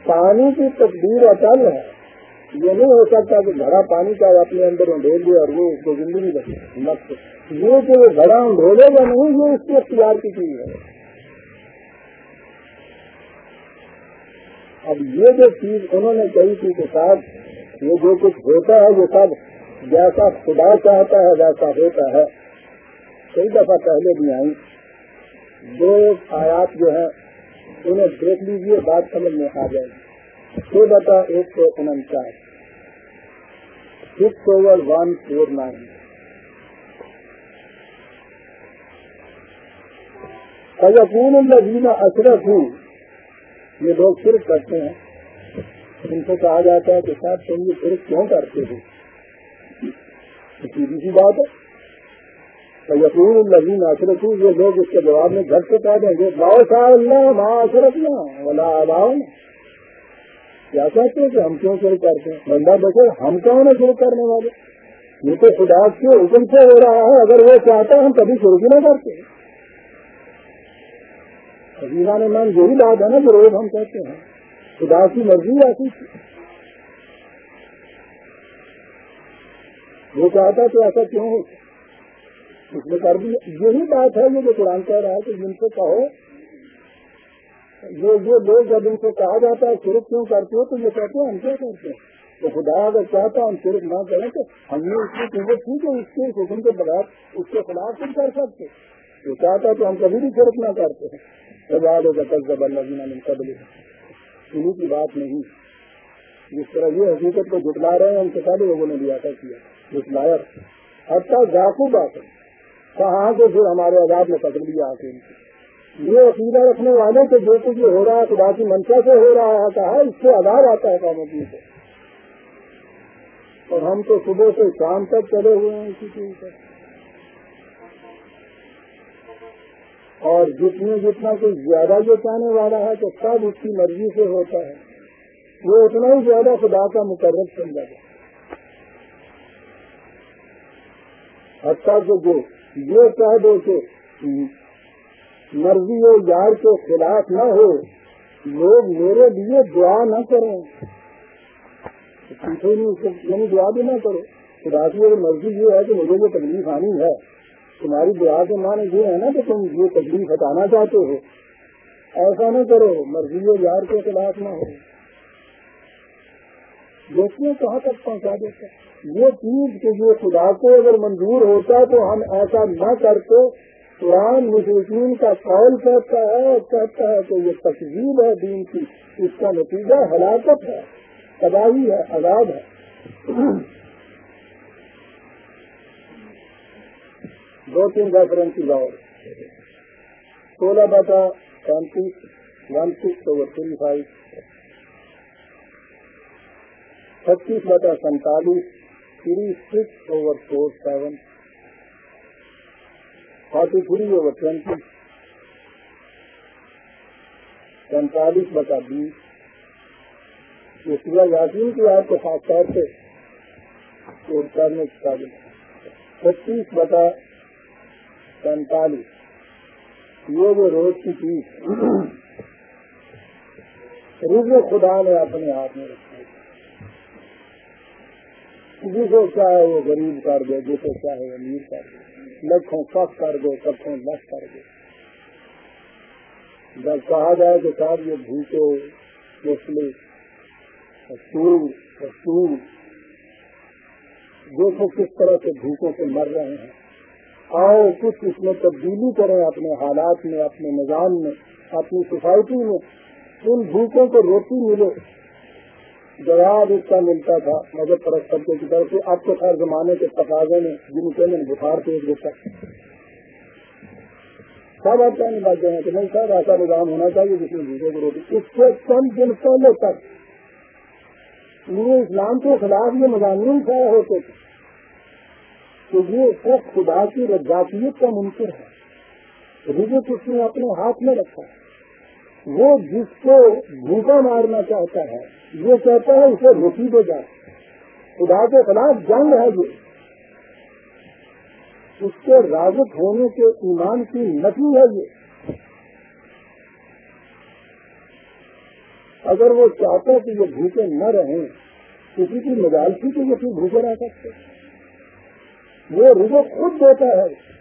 پانی کی تقدیر اٹل ہے۔ یہ نہیں ہو سکتا کہ گھڑا پانی کا اپنے اندر انڈھیل دے اور وہ اس کو زندگی لگے مت۔ یہ کہ وہ گھڑا انڈھولے گا نہیں، یہ اس کے اختیار کی چیز ہے۔ اب یہ جو چیز انہوں نے کہی تھی کہ صاحب یہ جو کچھ ہوتا ہے وہ سب جیسا خدا چاہتا ہے ویسا ہوتا ہے۔ کئی دفعہ پہلے بھی آئی دو آیات جو ہیں، انہیں دیکھ لیجیے بات سمجھ میں آ جائے۔ گی چھ بتا ایک سو انچاس six over one four nine. اگر الزینہ اشرف ہوں یہ لوگ صرف کرتے ہیں۔ ان کو کہا جاتا ہے کہ صاحب تم یہ صرف کیوں کرتے ہو؟ سیدھی سی بات ہے۔ یقین الزین عشرت یہ لوگ اس کے جواب میں گھر سے کہہ دیں گے باؤ صاحب اللہ ماں عشرت نا ولا باؤ کیا کہتے ہیں کہ ہم کیوں شروع کرتے ہیں؟ بندہ دیکھو، ہم کون ہیں شروع کرنے والے؟ یہ تو خدا کے حکم سے ہو رہا ہے، اگر وہ چاہتا ہم کبھی شروع بھی نہ کرتے۔ حضیرہ نے مان یہی بات ہے نا جو روز ہم کہتے ہیں۔ خدا کی مرضی ایسی تھی وہ چاہتا تو ایسا کیوں ہو؟ اس نے کر دیا یہی بات ہے، یہ جو قرآن کہہ رہا ہے کہ جن سے کہو یہ لوگ جب ان کو کہا جاتا ہے صرف کیوں کرتے ہو، تو یہ کہتے ہیں، ہم کیا کرتے ہیں؟ تو خدا اگر چاہتا ہم صرف نہ کریں تو ہم نے اس کی قوت تھی کہ اس کے حکم کے بغیر اس کے خلاف نہیں کر سکتے۔ وہ چاہتا تو ہم کبھی بھی صرف نہ کرتے۔ ہیں قبل انہیں کی بات نہیں۔ جس طرح یہ حقیقت کو جٹلا رہے ہیں، ان سے سارے لوگوں نے بھی ایسا کیا۔ جٹلایا حتیٰ ذاکو بات کہاں تو پھر ہمارے آزاد میں پکڑ لیا آ کے یہ عقیدہ رکھنے والے کے جو کچھ ہو رہا ہے، خدا کی منشا سے ہو رہا ہے، کہا اس سے آزاد آتا ہے کاموں سے اور ہم تو صبح سے شام تک چلے ہوئے ہیں اسی کے اوپر۔ اور جتنے جتنا کوئی زیادہ جو چاہنے والا ہے تو سب اس کی مرضی سے ہوتا ہے۔ وہ اتنا ہی زیادہ خدا کا مقرر سمجھا جائے حتیٰ کہ جو یہ کہہ دو کہ مرضی ہو، یار کے خلاف نہ ہو، لوگ میرے لیے دعا نہ کریں۔ نہیں یعنی دعا بھی نہ کرو۔ خدا کی اگر مرضی یہ ہے کہ مجھے جو تکلیف آنی ہے تمہاری دعا کے معنی یہ ہے نا کہ تم یہ تکلیف ہٹانا چاہتے ہو۔ ایسا نہ کرو، مرضی یار کے خلاف نہ ہو۔ دیکھیے کہاں تک پہنچا دیتا یہ چیز کہ یہ خدا کو اگر منظور ہوتا تو ہم ایسا نہ کرتے۔ قرآن مشرقین کا قول کہتا ہے اور کہتا ہے کہ یہ تقزیب ہے دین کی۔ اس کا نتیجہ ہلاکت ہے، تباہی ہے، عذاب ہے۔ دو تین ریفرنس اور سولہ بٹا پینتیس one six over three five چھتیس بٹا سینتالیس three six over four seven forty three over twenty سینتالیس بٹا بیس یاسین کی آپ کو خاص طور سے کرنے کے قابل چھتیس بٹا پینتالیس۔ یہ جو روز کی چیز۔ رزق خدا نے اپنے ہاتھ میں رکھا جسے چاہے وہ غریب کر دے جسے چاہے وہ امیر کر دے۔ لکھوں سخت کر دو کٹھوں لکھ کر دو جب کہا جائے کہ صاحب یہ بھوکے مسلم سور دیکھو کس طرح سے بھوکوں سے مر رہے ہیں۔ آؤ کچھ اس میں تبدیلی کریں اپنے حالات میں، اپنے نظام میں، اپنی سوسائٹی میں، ان بھوکوں کو روٹی ملے۔ جواب اس کا ملتا تھا مذہب پرست طبقے کی طرف سے۔ اب تو خیر زمانے کے تقاضے میں جن کے میں بخار پیش دیتا سب آپ کہنے بات ہیں کہ نہیں صاحب ایسا نظام ہونا چاہیے جس میں بھوکے کو روٹی۔ اس سے چند دن پہلے تک۔ اسلام کے خلاف یہ مضامین کھڑے ہوتے تھے۔ کہ یہ سب خدا کی رجاسیت کا منکر ہے۔ رزق اس نے اپنے ہاتھ میں رکھا۔ ہے وہ جس کو بھوکا مارنا چاہتا ہے یہ کہتا ہے اسے روٹی دے جائے خدا کے خلاف جنگ ہے یہ۔ اس کے راجت ہونے کے ایمان کی نفی ہے یہ۔ اگر وہ چاہتا کہ یہ بھوکے نہ رہیں، کسی کی مجالسی تو یہ پھر بھوکے رہ سکتے وہ رزق خود دیتا ہے۔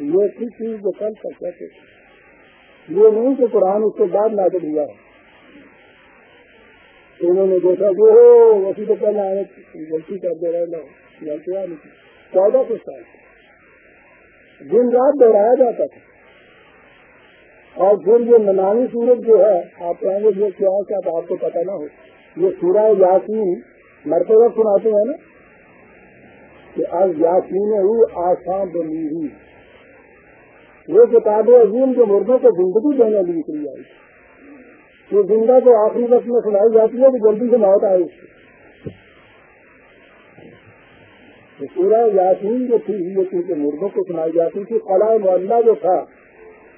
یہ ایسی چیز جو کل تک کہتے یہ نہیں کہ قرآن اس کے بعد لا دیا ہے۔ انہوں نے دیکھا کہ ہو وسیع تو پہلے آنے غلطی کر دے رہے لو غلطی نہیں چودہ کچھ سال دن رات دوہرایا جاتا تھا۔ اور پھر یہ منانی سورج جو ہے، آپ کہیں گے یہ کیا کہ آپ کو پتہ نہ ہو۔ یہ سورہ یاسین مرتے وقت سناتے ہیں نا؟ کہ آج یاسین ہوئی آسان بنی ہوئی وہ کتاب عظیم جو مردوں کو زندگی دینے لی نکلی آئی۔ یہ زندہ کو آخری وقت میں سنائی جاتی ہے کہ جلدی سے موت آئے۔ اس کی پورا یاسین جو تھی، یہ کیونکہ مردوں کو سنائی جاتی تھی۔ قلعہ معلّہ جو تھا،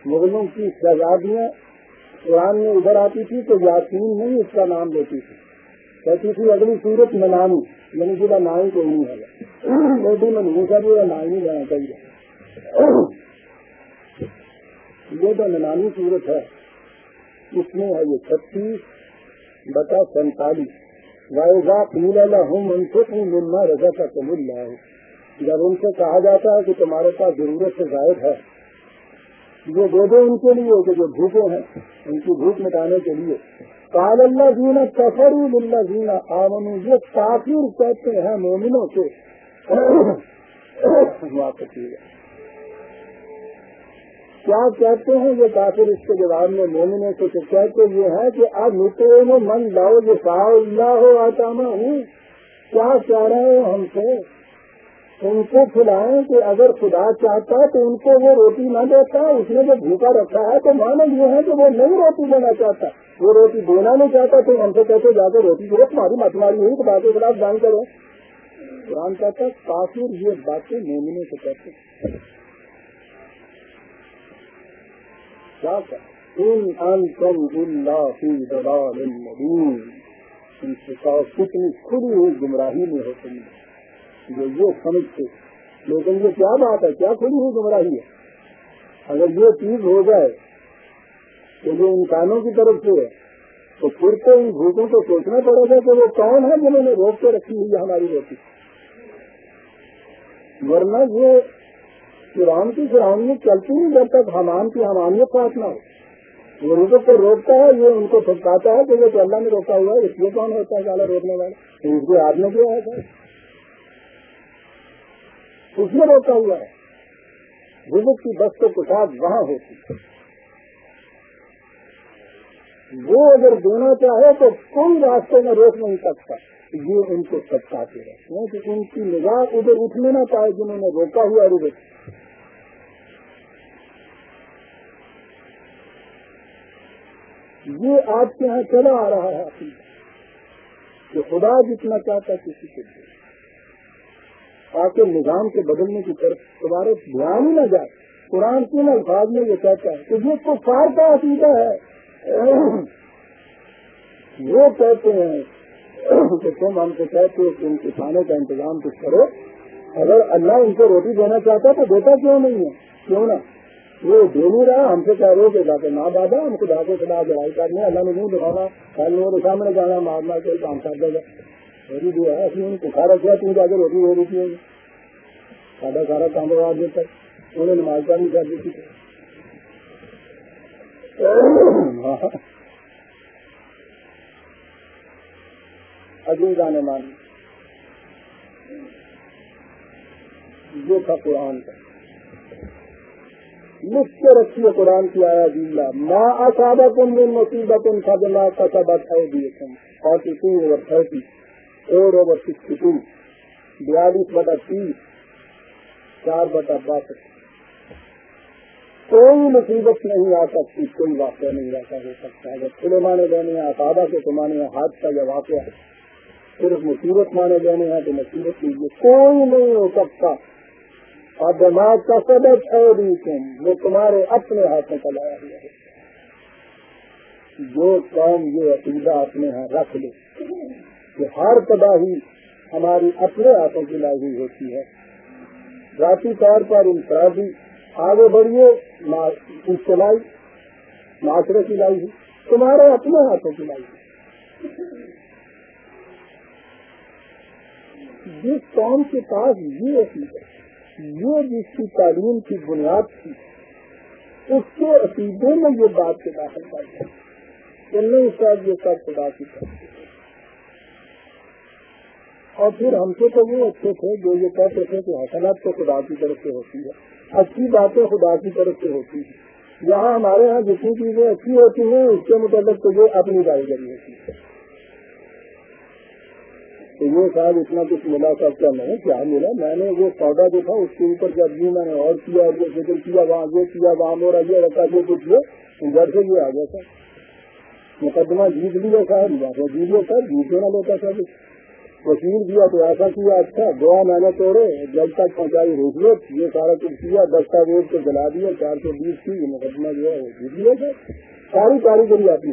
مغلوں کی شہزادیاں قرآن میں ادھر آتی تھی تو یاسین نہیں اس کا نام دیتی تھی۔ کہتی تھی اگلی سورت منانی یعنی جب نائی کوئی نہیں ہے موٹی میں نہیں کر نائی نہیں جانا چاہیے۔ یہ تو منانی صورت ہے، اس میں ہے یہ چھتیس بتا سینتالیس۔ وائزا پیلا ہوں منفق ہوں ملنا رضا کا قبول لاؤ جب ان سے کہا جاتا ہے کہ تمہارے پاس ضرورت سے زائد ہے، جو دے دو ان کے لیے، کہ جو بھوکے ہیں، ان کی بھوک مٹانے کے لیے۔ کال اللہ جینا کفر اللہ جینا آمن یہ کافر کہتے ہیں مومنوں سے کیا کہتے ہیں یہ کافر اس کے جواب میں مومنوں سے کہتے یہ ہے کہ اب نکلے میں من لاؤ، یہ کہا اللہ ہو، آتا ہوں۔ کیا کہہ رہے ہیں ہم سے ان کو کھلائیں کہ اگر خدا چاہتا تو ان کو وہ روٹی نہ دیتا، اس نے جو بھوکا رکھا ہے تو مانا یہ ہے کہ وہ نہیں روٹی دینا چاہتا۔ وہ روٹی دینا نہیں چاہتا تو ہم سے کہتے جا کے روٹی دو، تمہاری متماری ہوئی خدا کے خلاف جان کرو۔ قرآن کہتا کافر یہ باتیں مومنوں سے کہتے کیا کتنی کھلی ہوئی گمراہی میں ہو تم۔ جو یہ سمجھتے لیکن یہ کیا بات ہے؟ کیا کھلی ہوئی گمراہی ہے؟ اگر یہ چیز ہو جائے تو جو انسانوں کی طرف سے ہے، تو پھر تو ان بھوکوں کو سوچنا پڑے گا کہ وہ کون ہے جنہوں نے روک کے رکھی ہوئی ہماری روٹی۔ ورنہ یہ قرآن کی فرانیت چلتی نہیں، جب تک حمان کی حمانیت پاس نہ ہو۔ وہ رزق کو روکتا ہے، یہ ان کو سمجھاتا ہے کہ یہ تو اللہ نے روکا ہوا ہے، اس لیے کون ہوتا ہے؟ زیادہ روکنے والا۔ اس کے ہاتھ میں کیا ہے اس میں روکا ہوا ہے۔ رزق کی بس کے ساتھ وہاں ہوتی۔ وہ اگر دینا چاہے تو کوئی راستے میں روک نہیں سکتا۔ یہ ان کو سچاتے رہتے ہیں کہ ان کی نگاہ ادھر اٹھنے نہ پائے جنہوں نے روکا ہوا رزق۔ یہ آپ کے یہاں چلا آ رہا ہے۔ کہ خدا جتنا چاہتا کسی کو دے تاکہ نظام کے بدلنے کی طرف تمہارے دھیان ہی نہ جائے۔ قرآن کن الفاظ میں یہ کہتا ہے کہ یہ تو فار کا عقیدہ ہے۔ وہ کہتے ہیں کہ تم ہم کو کہتے کہ ان کسانوں کا انتظام کچھ کرو۔ اگر اللہ ان کو روٹی دینا چاہتا تو دیتا کیوں نہیں ہے؟ کیوں نہ؟ وہ دے نہیں رہا، ہم سے کہہ رہے کہ جا کے نہ دادا ہم کو ڈاکے کے خلاف لڑائی کرنے اللہ نے نہیں دکھانا کل لوگوں کے سامنے جانا مارنا کوئی کام کر دے گا۔ میری دعا ہے ان کو کھارا کیا تم جا کے روٹی ہو رہی تھی۔ سادہ سارا کام کروا دیا تھا انہوں نے نماز کا کر دی تھی۔ اگلی گانے مان۔ یہ تھا قرآن کا۔ لکھ کے رکھیے قرآن کی آیا جیلا ماں ما اصابکم من مصیبت ان کا جلا کا فضلا کسبت ایدیکم۔ 42 اور 30 فور اوور سکسٹی ٹو بیالیس بٹا تیس چار بٹا باسٹھ کوئی مصیبت نہیں آ سکتی کوئی واقعہ نہیں ایسا ہو سکتا اگر کھلے مانے لینے ہیں اقادہ کے کمانے ہاتھ کا یا واقعہ صرف مصیبت مانے لینے ہیں تو مصیبت لیجیے کوئی نہیں ہو سکتا اور دماغ کا سبق ہے بھی وہ تمہارے اپنے ہاتھوں کا لایا ہوا ہے۔ جو قوم یہ عقیدہ اپنے ہاں رکھ لے۔ کہ ہر تباہی ہماری اپنے ہاتھوں کی لائی ہوئی ہوتی ہے۔ ذاتی طور پر انفرادی، آگے بڑھیے اجتماعی، معاشرے کی لائی ہوئی تمہارے اپنے ہاتھوں کی لائی ہوئی جس قوم کے پاس یہ عقیدہ یہ جس کی تعلیم کی بنیاد تھی، اس کے عقیدے میں یہ بات کے داخل کر دیا کہ نہیں صاحب یہ سب خدا کی طرف اور پھر ہم سے تو وہ اچھے تھے جو یہ کہتے تھے کہ حسنات تو خدا کی طرف سے ہوتی ہے، اچھی باتیں خدا کی طرف سے ہوتی ہیں۔ یہاں ہمارے یہاں جتنی چیزیں اچھی ہوتی ہیں، اس کے متعلق تو یہ اپنی کاری ہوتی ہے۔ تو یہ صاحب اتنا کچھ ملا سب کیا نہیں کیا ملا؟ میں نے وہ پودا جو تھا، اس کے اوپر جب بھی میں نے اور کیا یہ ذکر کیا، وہاں یہ کیا، وہاں میرا یہ رکھا، یہ کچھ یہ گھر سے یہ آ گیا تھا۔ مقدمہ جیت لیا صاحب جیت لیا سر جیت نہ لیتا تھا۔ وکیل دیا تو ایسا کیا اچھا دعا میں نے توڑے، جب تک پہنچائی روکیت یہ سارا کچھ کیا، دستاویز کو جلا دیا، چار سو بیس کی، یہ مقدمہ جو ہے وہ جیت لیا تھا۔ ساری کاریگری اپنی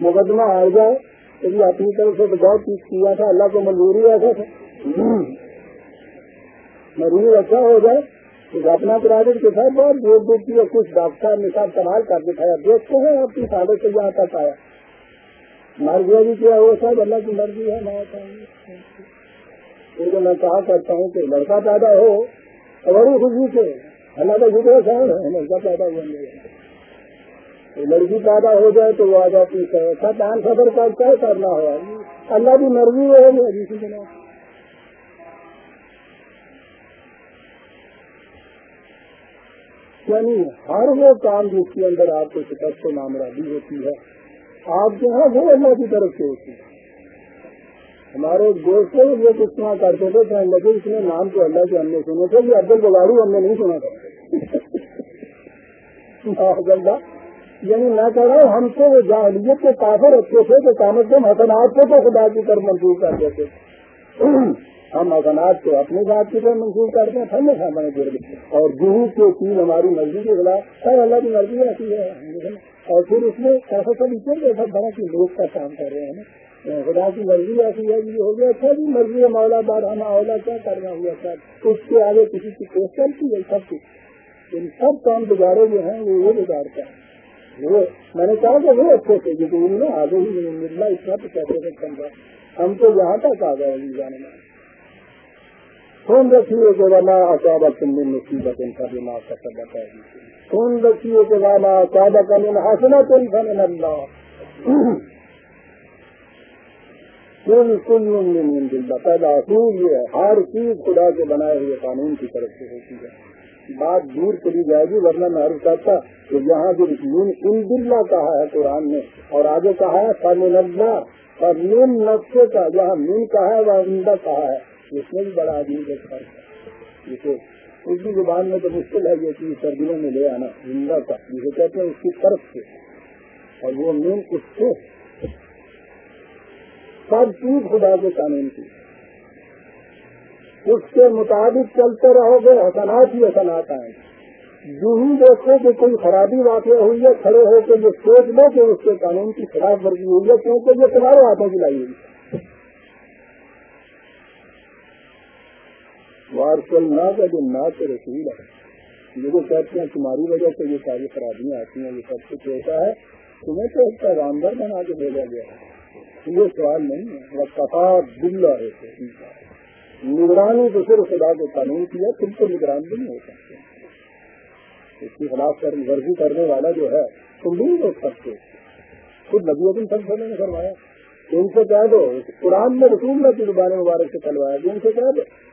مقدمہ آ جائے لیکن اپنی طرف سے تو بہت چیز کیا تھا۔ اللہ کو منظوری ایسا تھا۔ مریض اچھا ہو جائے اپنا پرائیویٹ کے ساتھ بہت دور دور کی کچھ ڈاکٹر نے ساتھ کمال کر دکھایا۔ دیکھتے ہیں، آپ کی سادے سے یہاں تک آیا۔ مر گیا بھی کیا وہ سب اللہ کی مرضی ہے، میں میں کہا کرتا ہوں کہ لڑکا پیدا ہو بڑی خوشی سے، اللہ کا شکر ہے لڑکا پیدا ہوا۔ نہیں لڑکی پیدا ہو جائے تو وہ آ جاتی ہے۔ سب آن خبر کا کیا کرنا ہوا۔ اللہ کی مرضی ہے جی یعنی ہر وہ کام جس کے اندر آپ کو شکست و نامرادی ہوتی ہے آپ جو ہے وہ اللہ کی طرف سے ہوتی ہے ہمارے دوست یہ کچھ نہ کرتے تھے کہ لگے اس نے نام تو اللہ کے ہم نے سنے تھے کہ عبد الباری ہم نے نہیں سنا تھا۔ یعنی میں کہہ رہا ہوں، ہم سے وہ جاہلیت کے کافر اچھے تھے کہ کام از کم حسنات کو تو خدا کی طرف منسوخ کر دیتے۔ ہم حسنات کو اپنی بات کی طرف منسوخ کرتے ہیں ہم سامنے دے اور گرو کے چیز ہماری مرضی کے خلاف، سر اللہ کی مرضی ایسی ہے۔ اور پھر اس میں ایسا سب اتنے سب بڑا کی لوگ کا کام کر رہے ہیں۔ خدا کی مرضی ایسی ہے یہ ہو گیا اچھا جی مرضی ہے، مولا بار ہم اولا کیا کرنا ہوا سر اس کے آگے کسی کی کوشش کی ہے سب کچھ۔ ان سب کام بگاڑے جو ہیں، وہ وہ بگاڑتا ہے۔ وہ، میں نے کہا کہ وہ اچھے تھے کیونکہ انہوں نے آگے ہی ملنا اتنا تو کیسے سے سمجھا ہم تو یہاں تک آ گئے جانے میں۔ فون رکھیے کہ والا اچابت مصیبت ان کا دماغ کا سب بتا فون رکھیے کہ والا اچابت ان حاصل ٹینشن اللہ۔ کل کل دل پیدا۔ اصول یہ ہے ہر چیز خدا کے بنائے ہوئے قانون کی طرف سے ہوتی ہے۔ بات دور چلی جائے گی، ورنہ میں عرض کرتا کہ یہاں جو یون ان دلہ کہا ہے قرآن نے اور آگے کہا ہے فن اللہ اور نیم نقشے کا جہاں مین کہا ہے وہ عمدہ کہا ہے۔ اس میں بھی بڑا عجیب ایک فرق ہے۔ جسے اردو زبان میں تو مشکل ہے یہ چیز سردیوں میں لے آنا، زندہ کا جسے کہتے ہیں اس کی طرف سے۔ اور وہ مین اس سے سب چیز خدا کے قانون کی اس کے مطابق چلتے رہو گے، حسنات ہی حسنات آئیں۔ جو ہی دیکھو کہ کوئی خرابی واقع ہوئی ہے، کھڑے ہو کے یہ سوچ لو کہ اس کے قانون کی خراب ورزی ہوئی ہے، کیونکہ یہ تمہارے ہاتھوں کی لائی ہوئی وارسل نہ کا جو نہ کے رسول ہے جو کہتے ہیں تمہاری وجہ سے یہ ساری خرابیاں آتی ہیں، یہ سب کچھ ہوتا ہے۔ تمہیں تو ایک پیغامبر بنا کے بھیجا گیا ہے۔ یہ سوال نہیں ہے۔ وہ کفا دلہ ہے۔ نگرانی تو صرف خدا کے قانون کی ہے تم تو نگران بھی نہیں ہو سکتے۔ اس کی خلاف ورزی کرنے والا جو ہے، تم بھی نہیں دیکھ سکتے۔ خود نبی دن سب نے کروایا ان سے کہہ دو، قرآن میں رسول میں کی زبان مبارک سے چلوایا ان سے کہہ دو۔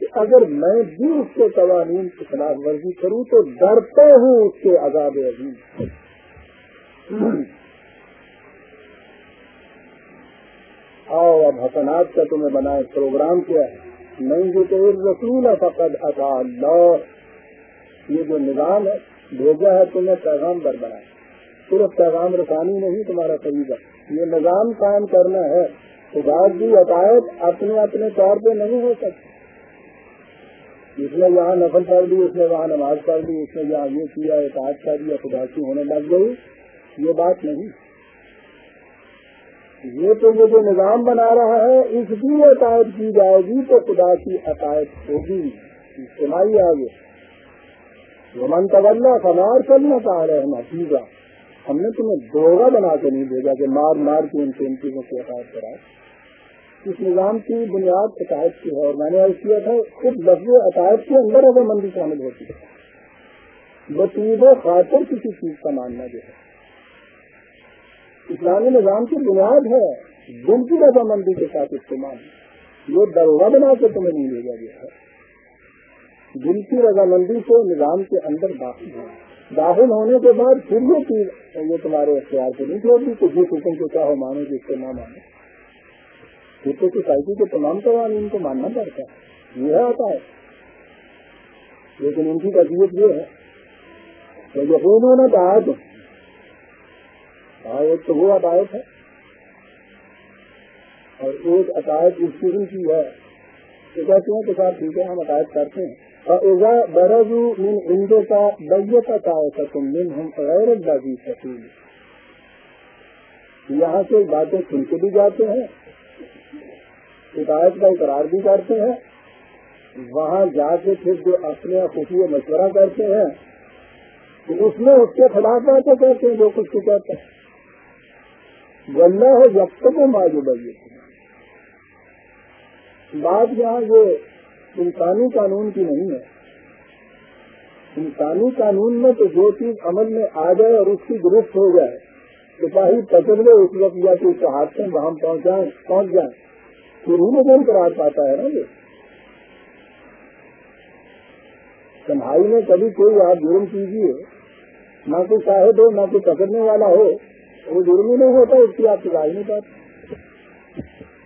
کہ اگر میں بھی اس کے قوانین کی خلاف ورزی کروں تو ڈرتا ہوں اس کے عذاب عظیم آؤ اب حسنات کا تمہیں بنائے پروگرام کیا ہے۔ نہیں جو تو رسول فقد اطا اللہ۔ یہ جو نظام ہے، بھیجا ہے تمہیں پیغام پر بنائے۔ صرف پیغام رسانی نہیں، تمہارا طریقہ۔ یہ نظام قائم کرنا ہے۔ خدا کی عقائد اپنے اپنے طور پہ نہیں ہو سکتی اس نے یہاں نفل کر دی، اس نے وہاں نماز پڑھ دی، اس نے یہاں یہ کیا اطاعت کر دیا خدا کی ہونے لگ گئی۔ یہ بات نہیں۔ یہ تو یہ جو نظام بنا رہا ہے، اس کی عقائد کی جائے گی تو خدا کی عقائد ہوگی۔ اجتماعی آگے۔ وہ طلّہ فمار کرنا چاہ رہے ہیں نتیجہ ہم نے تمہیں دوگا بنا کے نہیں بھیجا کہ مار مار کے ان سے ان چیزوں کی عقائد کرائے۔ اس نظام کی بنیاد عقائد کی ہے اور میں نے عرض کیا تھا خود لفظ عقائد کے اندر اگر مندی شامل ہوتی ہے۔ بطیب خاطر کسی چیز کا ماننا جو ہے۔ اسلامی نظام کی بنیاد ہے دن کی رضامندی کے ساتھ استعمال۔ یہ دروگا بنا کے تمہیں نہیں بھیجا گیا ہے۔ دل کی رضامندی سے نظام کے اندر داخل ہے۔ داخل ہونے کے بعد پھر یہ چیز یہ تمہارے اختیار سے نہیں چھوڑتی کہ جس حکم کو چاہو مانو، جس کو نہ مانو۔ پھر تو سوسائٹی کے تمام قوانین کو ماننا پڑتا ہے، یہ ہوتا ہے۔ لیکن ان کی تصویر یہ ہے کہ یقین نے کہا تو ایک تو وہ عدایت ہے اور ایک عقائد اس قسم کی ہے کہ کہتے ہیں کہ صاحب ٹھیک ہے، ہم عقائد کرتے ہیں۔ اور ایزا برضو من اندو کا بیت عقائد تم من ہم غیر بازی سکول یہاں سے باتیں سن کے بھی جاتے ہیں شکایت کا اقرار بھی کرتے ہیں، وہاں جا کے پھر جو اپنے خفیہ مشورہ کرتے ہیں اس میں اس کے خلاف باتیں کہتے ہیں، جو کچھ کو کہتے ہیں۔ گندا ہے جب تک وہ ماضو بجے بات یہاں یہ انسانی قانون کی نہیں ہے۔ انسانی قانون میں تو جو چیز عمل میں آ جائے اور اس کی درست ہو جائے، سپاہی پکڑ لے اس وقت یا کہ اس حادثے میں ہم پہنچ جائیں۔ پھر ہی نہیں قرار پاتا ہے نا یہ۔ کمائی میں کبھی کوئی آپ جرم کیجیے نہ کوئی شاہد ہو، نہ کوئی پکڑنے والا ہو، وہ جرم ہی نہیں ہوتا، اس کی آپ کی نہیں پاتی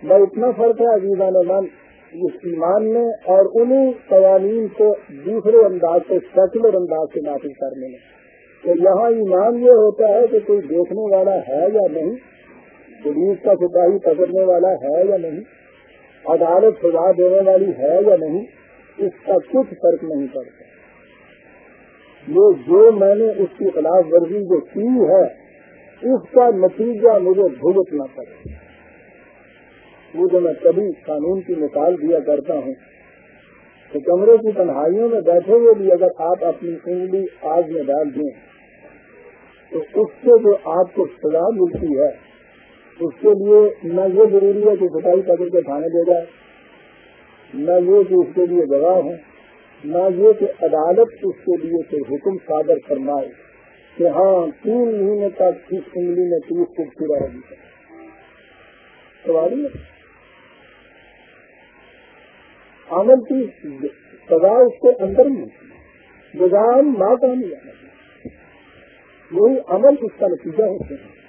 میں اتنا فرق ہے عزیزان من اس ایمان میں اور انہیں قوانین کو دوسرے انداز سے سیکولر انداز سے نافذ کرنے میں۔ تو یہاں ایمان یہ ہوتا ہے کہ کوئی دیکھنے والا ہے یا نہیں، پولیس کا سپاہی پکڑنے والا ہے یا نہیں عدالت سزا دینے والی ہے یا نہیں، اس کا کچھ فرق نہیں پڑتا۔ یہ جو میں نے اس کی خلاف ورزی جو کی ہے، اس کا نتیجہ مجھے بھگتنا پڑے۔ وہ جو میں کبھی قانون کی مثال دیا کرتا ہوں کہ کمرے کی تنہائیوں میں بیٹھے ہوئے بھی اگر آپ اپنی انگلی آگ میں ڈال دیں، تو اس سے جو آپ کو سزا ملتی ہے اس کے لیے نہ یہ ضروری ہے کہ سٹائی پکڑ کے کھانے دے جائے، نہ یہ کہ اس کے لیے گواہ ہوں، نہ یہ کہ عدالت اس کے لیے کوئی حکم صادر فرمائے کہ ہاں تین مہینے تک اس انگلی میں تیس فٹ پورا ہوگی سواری عمل کی سزا اس کے اندر میں نظام نہ کام یہی عمل اس کا نتیجہ ہوتے ہیں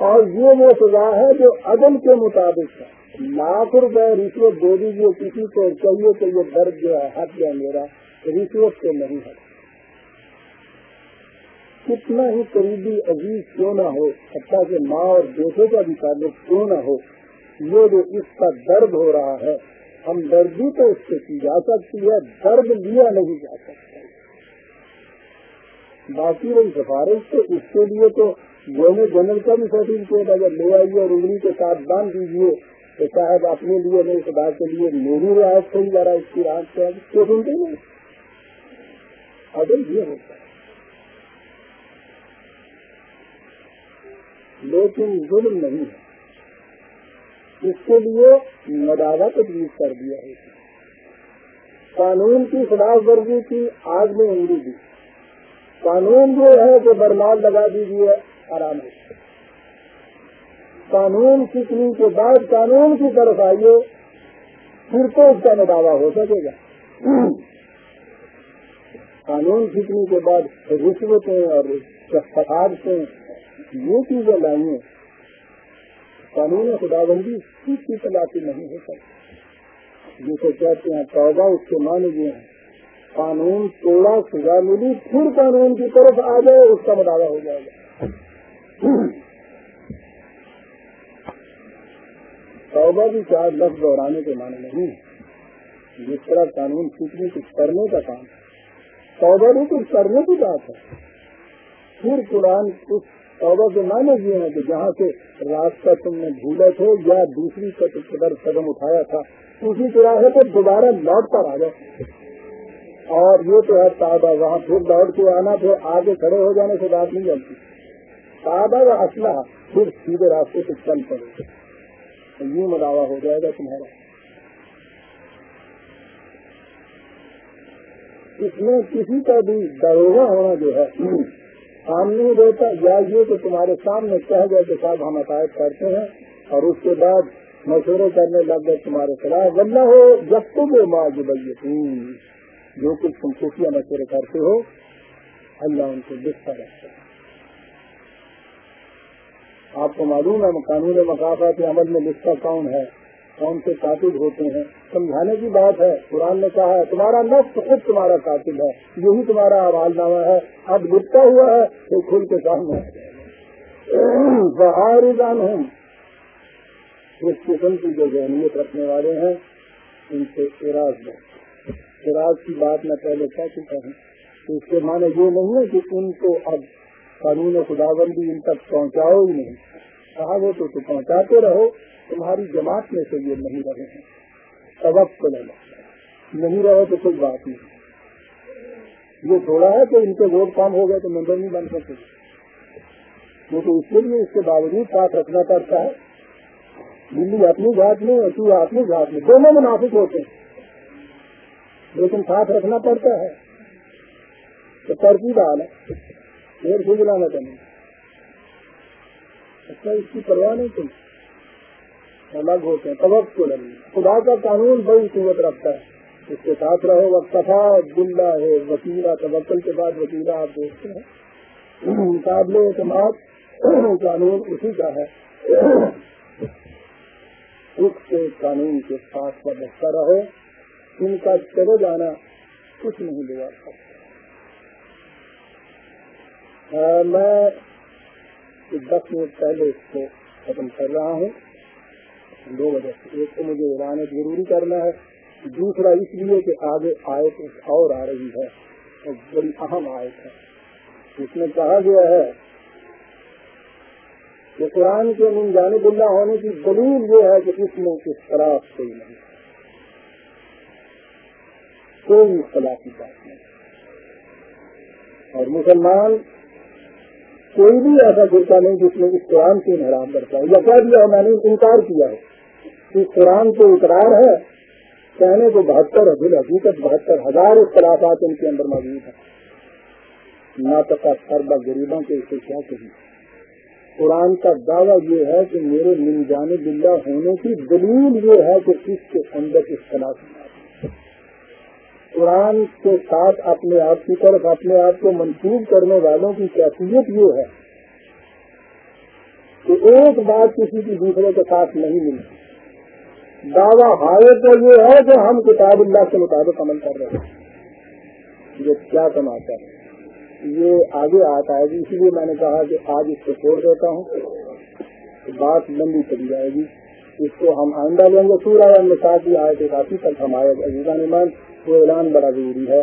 اور یہ وہ سزا ہے جو عدم کے مطابق ہے۔ لاکھ روپے رشوت دے دیجیے کسی کو، چاہیے کہ یہ درد جو ہے، حق یا میرا، رشوت سے نہیں ہے۔ کتنا ہی قریبی عزیز کیوں نہ ہو، حتیٰ کہ ماں اور بیٹے کا بھی تعلق کیوں نہ ہو، یہ جو اس کا درد ہو رہا ہے، ہم دردی تو اس سے کی جا سکتی ہے، درد لیا نہیں جا سکتا۔ باقی رہی سفارش تو اس کے لیے تو گورنر جنرل کا بھی سرٹیفکیٹ اگر لے آئیے اور انگلی کے ساتھ باندھ دیجیے تو شاید اپنے لیے نہیں خدا کے لیے میری رعایت صحیح جا رہا اس کی رات سے کیوں سنتے ہیں؟ اگر یہ ہوتا ہے۔ لیکن ظلم نہیں ہے۔ اس کے لیے مداوع تجویز کر دیا ہے۔ قانون کی خلاف ورزی کی آگ میں انگلی دی۔ قانون جو ہے کہ برمال لگا دیجیے۔ آرام سے قانون سیکھنے کے بعد قانون کی طرف آئیے، پھر تو اس کا مداوع ہو سکے گا۔ قانون سیکھنے کے بعد رشوتیں اور فساد سے یہ چیزیں لائیں قانون خدا بندی کس کی تلاشی نہیں ہو سکتی جسے کہتے ہیں توبہ، اس کے معنی یہ ہیں۔ قانون توڑا، سزا ملی، پھر قانون کی طرف آ جائے، اس کا مداوع ہو جائے گا۔ توبہ بھی چار لفظ دوہرانے کے معنی نہیں جس طرح قانون سیکھنے کچھ کرنے کا کام توبہ بھی کچھ کرنے کی بات ہے۔ پھر قرآن اس توبہ کے معنی یہ ہیں کہ جہاں سے راستہ تم نے بھولا تھے یا دوسری قدر قدم اٹھایا تھا، اسی طرح ہے تو دوبارہ لوٹ کر آ جاؤ۔ اور یہ تو ہے تابہ وہاں پھر لوٹ کے آنا، پھر آگے کھڑے ہو جانے سے بات نہیں چلتی۔ تابہ کا اسلحہ پھر سیدھے راستے سے چل پڑے۔ یوں مداوع ہو جائے گا تمہارا۔ اس میں کسی کا بھی دروگا ہونا جو ہے، سامنے دیتا یا یہ کہ تمہارے سامنے کہہ گئے کہ صاحب ہم عقائد کرتے ہیں اور اس کے بعد مشورے کرنے لگ گئے تمہارے خلاف۔ ورنہ ہو، جب تم وہ ماں جو کچھ تم خفیہ مشورے کرتے ہو، اللہ ان کو دکھتا رہتا ہے۔ آپ کو معلوم ہے قانون مقافات عمل میں لکھتا کون ہے؟ کون سے قاتل ہوتے ہیں؟ سمجھانے کی بات ہے، قرآن نے کہا ہے، تمہارا نفس خود تمہارا قاتل ہے، یہی تمہارا آواز نامہ ہے۔ اب لکھتا ہوا ہے تو کھل کے سامنے۔ بہار ہوں اس قسم کی جو ذہنیت رکھنے والے ہیں، ان سے اراض دو اراض کی بات میں پہلے کہہ چکا ہوں۔ اس کے معنی یہ نہیں ہے کہ ان کو اب قانون خدا بندی ان تک پہنچاؤ ہی نہیں۔ کہا وہ تو پہنچاتے رہو، تمہاری جماعت میں سے یہ نہیں رہے ہیں۔ سبق کو لینا نہیں رہے تو کوئی بات نہیں۔ یہ تھوڑا ہے کہ ان کے ووٹ کام ہو گئے تو ممبر نہیں بن سکتے۔ کیونکہ اس کے لیے اس کے باوجود ساتھ رکھنا پڑتا ہے۔ دلی اپنی گھاٹ میں تو اپنی گھاٹ میں۔ دونوں منافق ہوتے ہیں۔ لیکن ساتھ رکھنا پڑتا ہے۔ تو ترکیب حال ہے پھر سے جلانا چاہیے اچھا اس کی پرواہ نہیں تھی۔ الگ ہوتے ہیں توقع خدا کا قانون بڑی قوت رکھتا ہے۔ اس کے ساتھ رہو، وقفا دلہ ہے وکیلا، توکل کے بعد وکیلا آپ دیکھتے ہیں۔ مقابلے اعتماد قانون اسی کا ہے۔ اس کے قانون کے ساتھ وابستہ رہو۔ ان کا چلے جانا کچھ نہیں لگا ہاں، میں دس منٹ پہلے اس کو ختم کر رہا ہوں۔ دو وجہ سے، ایک تو مجھے اعلان ضروری کرنا ہے، دوسرا اس لیے کہ آگے آیت اور آ رہی ہے، اور بڑی اہم آیت ہے۔ اس میں کہا گیا ہے کہ قرآن کے من جانب اللہ ہونے کی دلیل یہ ہے کہ اس میں اختلاف کوئی نہیں کوئی اختلاف کی بات نہیں۔ اور مسلمان کوئی بھی ایسا فرقہ نہیں جس نے اس قرآن کی انحرام کرتا ہے۔ یا کہہ دیا میں نے انکار کیا ہے۔ قرآن کو اقرار ہے، کہنے کو بہتر ہے، دل حقیقت بہتر ہزار اختلافات ان کے اندر موجود ہیں۔ نہ سربا غریبوں کے اسے کیا کہیں قرآن کا دعویٰ یہ ہے کہ میرے من جانب اللہ ہونے کی دلیل یہ ہے کہ اس کے اندر اختلاف قرآن کے ساتھ اپنے آپ کی طرف، اپنے آپ کو منسوخ کرنے والوں کی کیفیت یہ ہے کہ ایک بات کسی کی دوسرے کے ساتھ نہیں ملتی۔ دعویٰ ہائے تو یہ ہے کہ ہم کتاب اللہ کے مطابق عمل کر رہے ہیں۔ یہ کیا کماتا ہے؟ یہ آگے آتا ہے، اسی لیے میں نے کہا کہ آج اس کو چھوڑ دیتا ہوں۔ بات لمبی چلی جائے گی۔ اس کو ہم آئندہ لیں گے۔ سورا ہم نے ساتھ ہی آئے تھے کافی تک ہم آئے عزیزان ایمان یہ اعلان بڑا ضروری ہے۔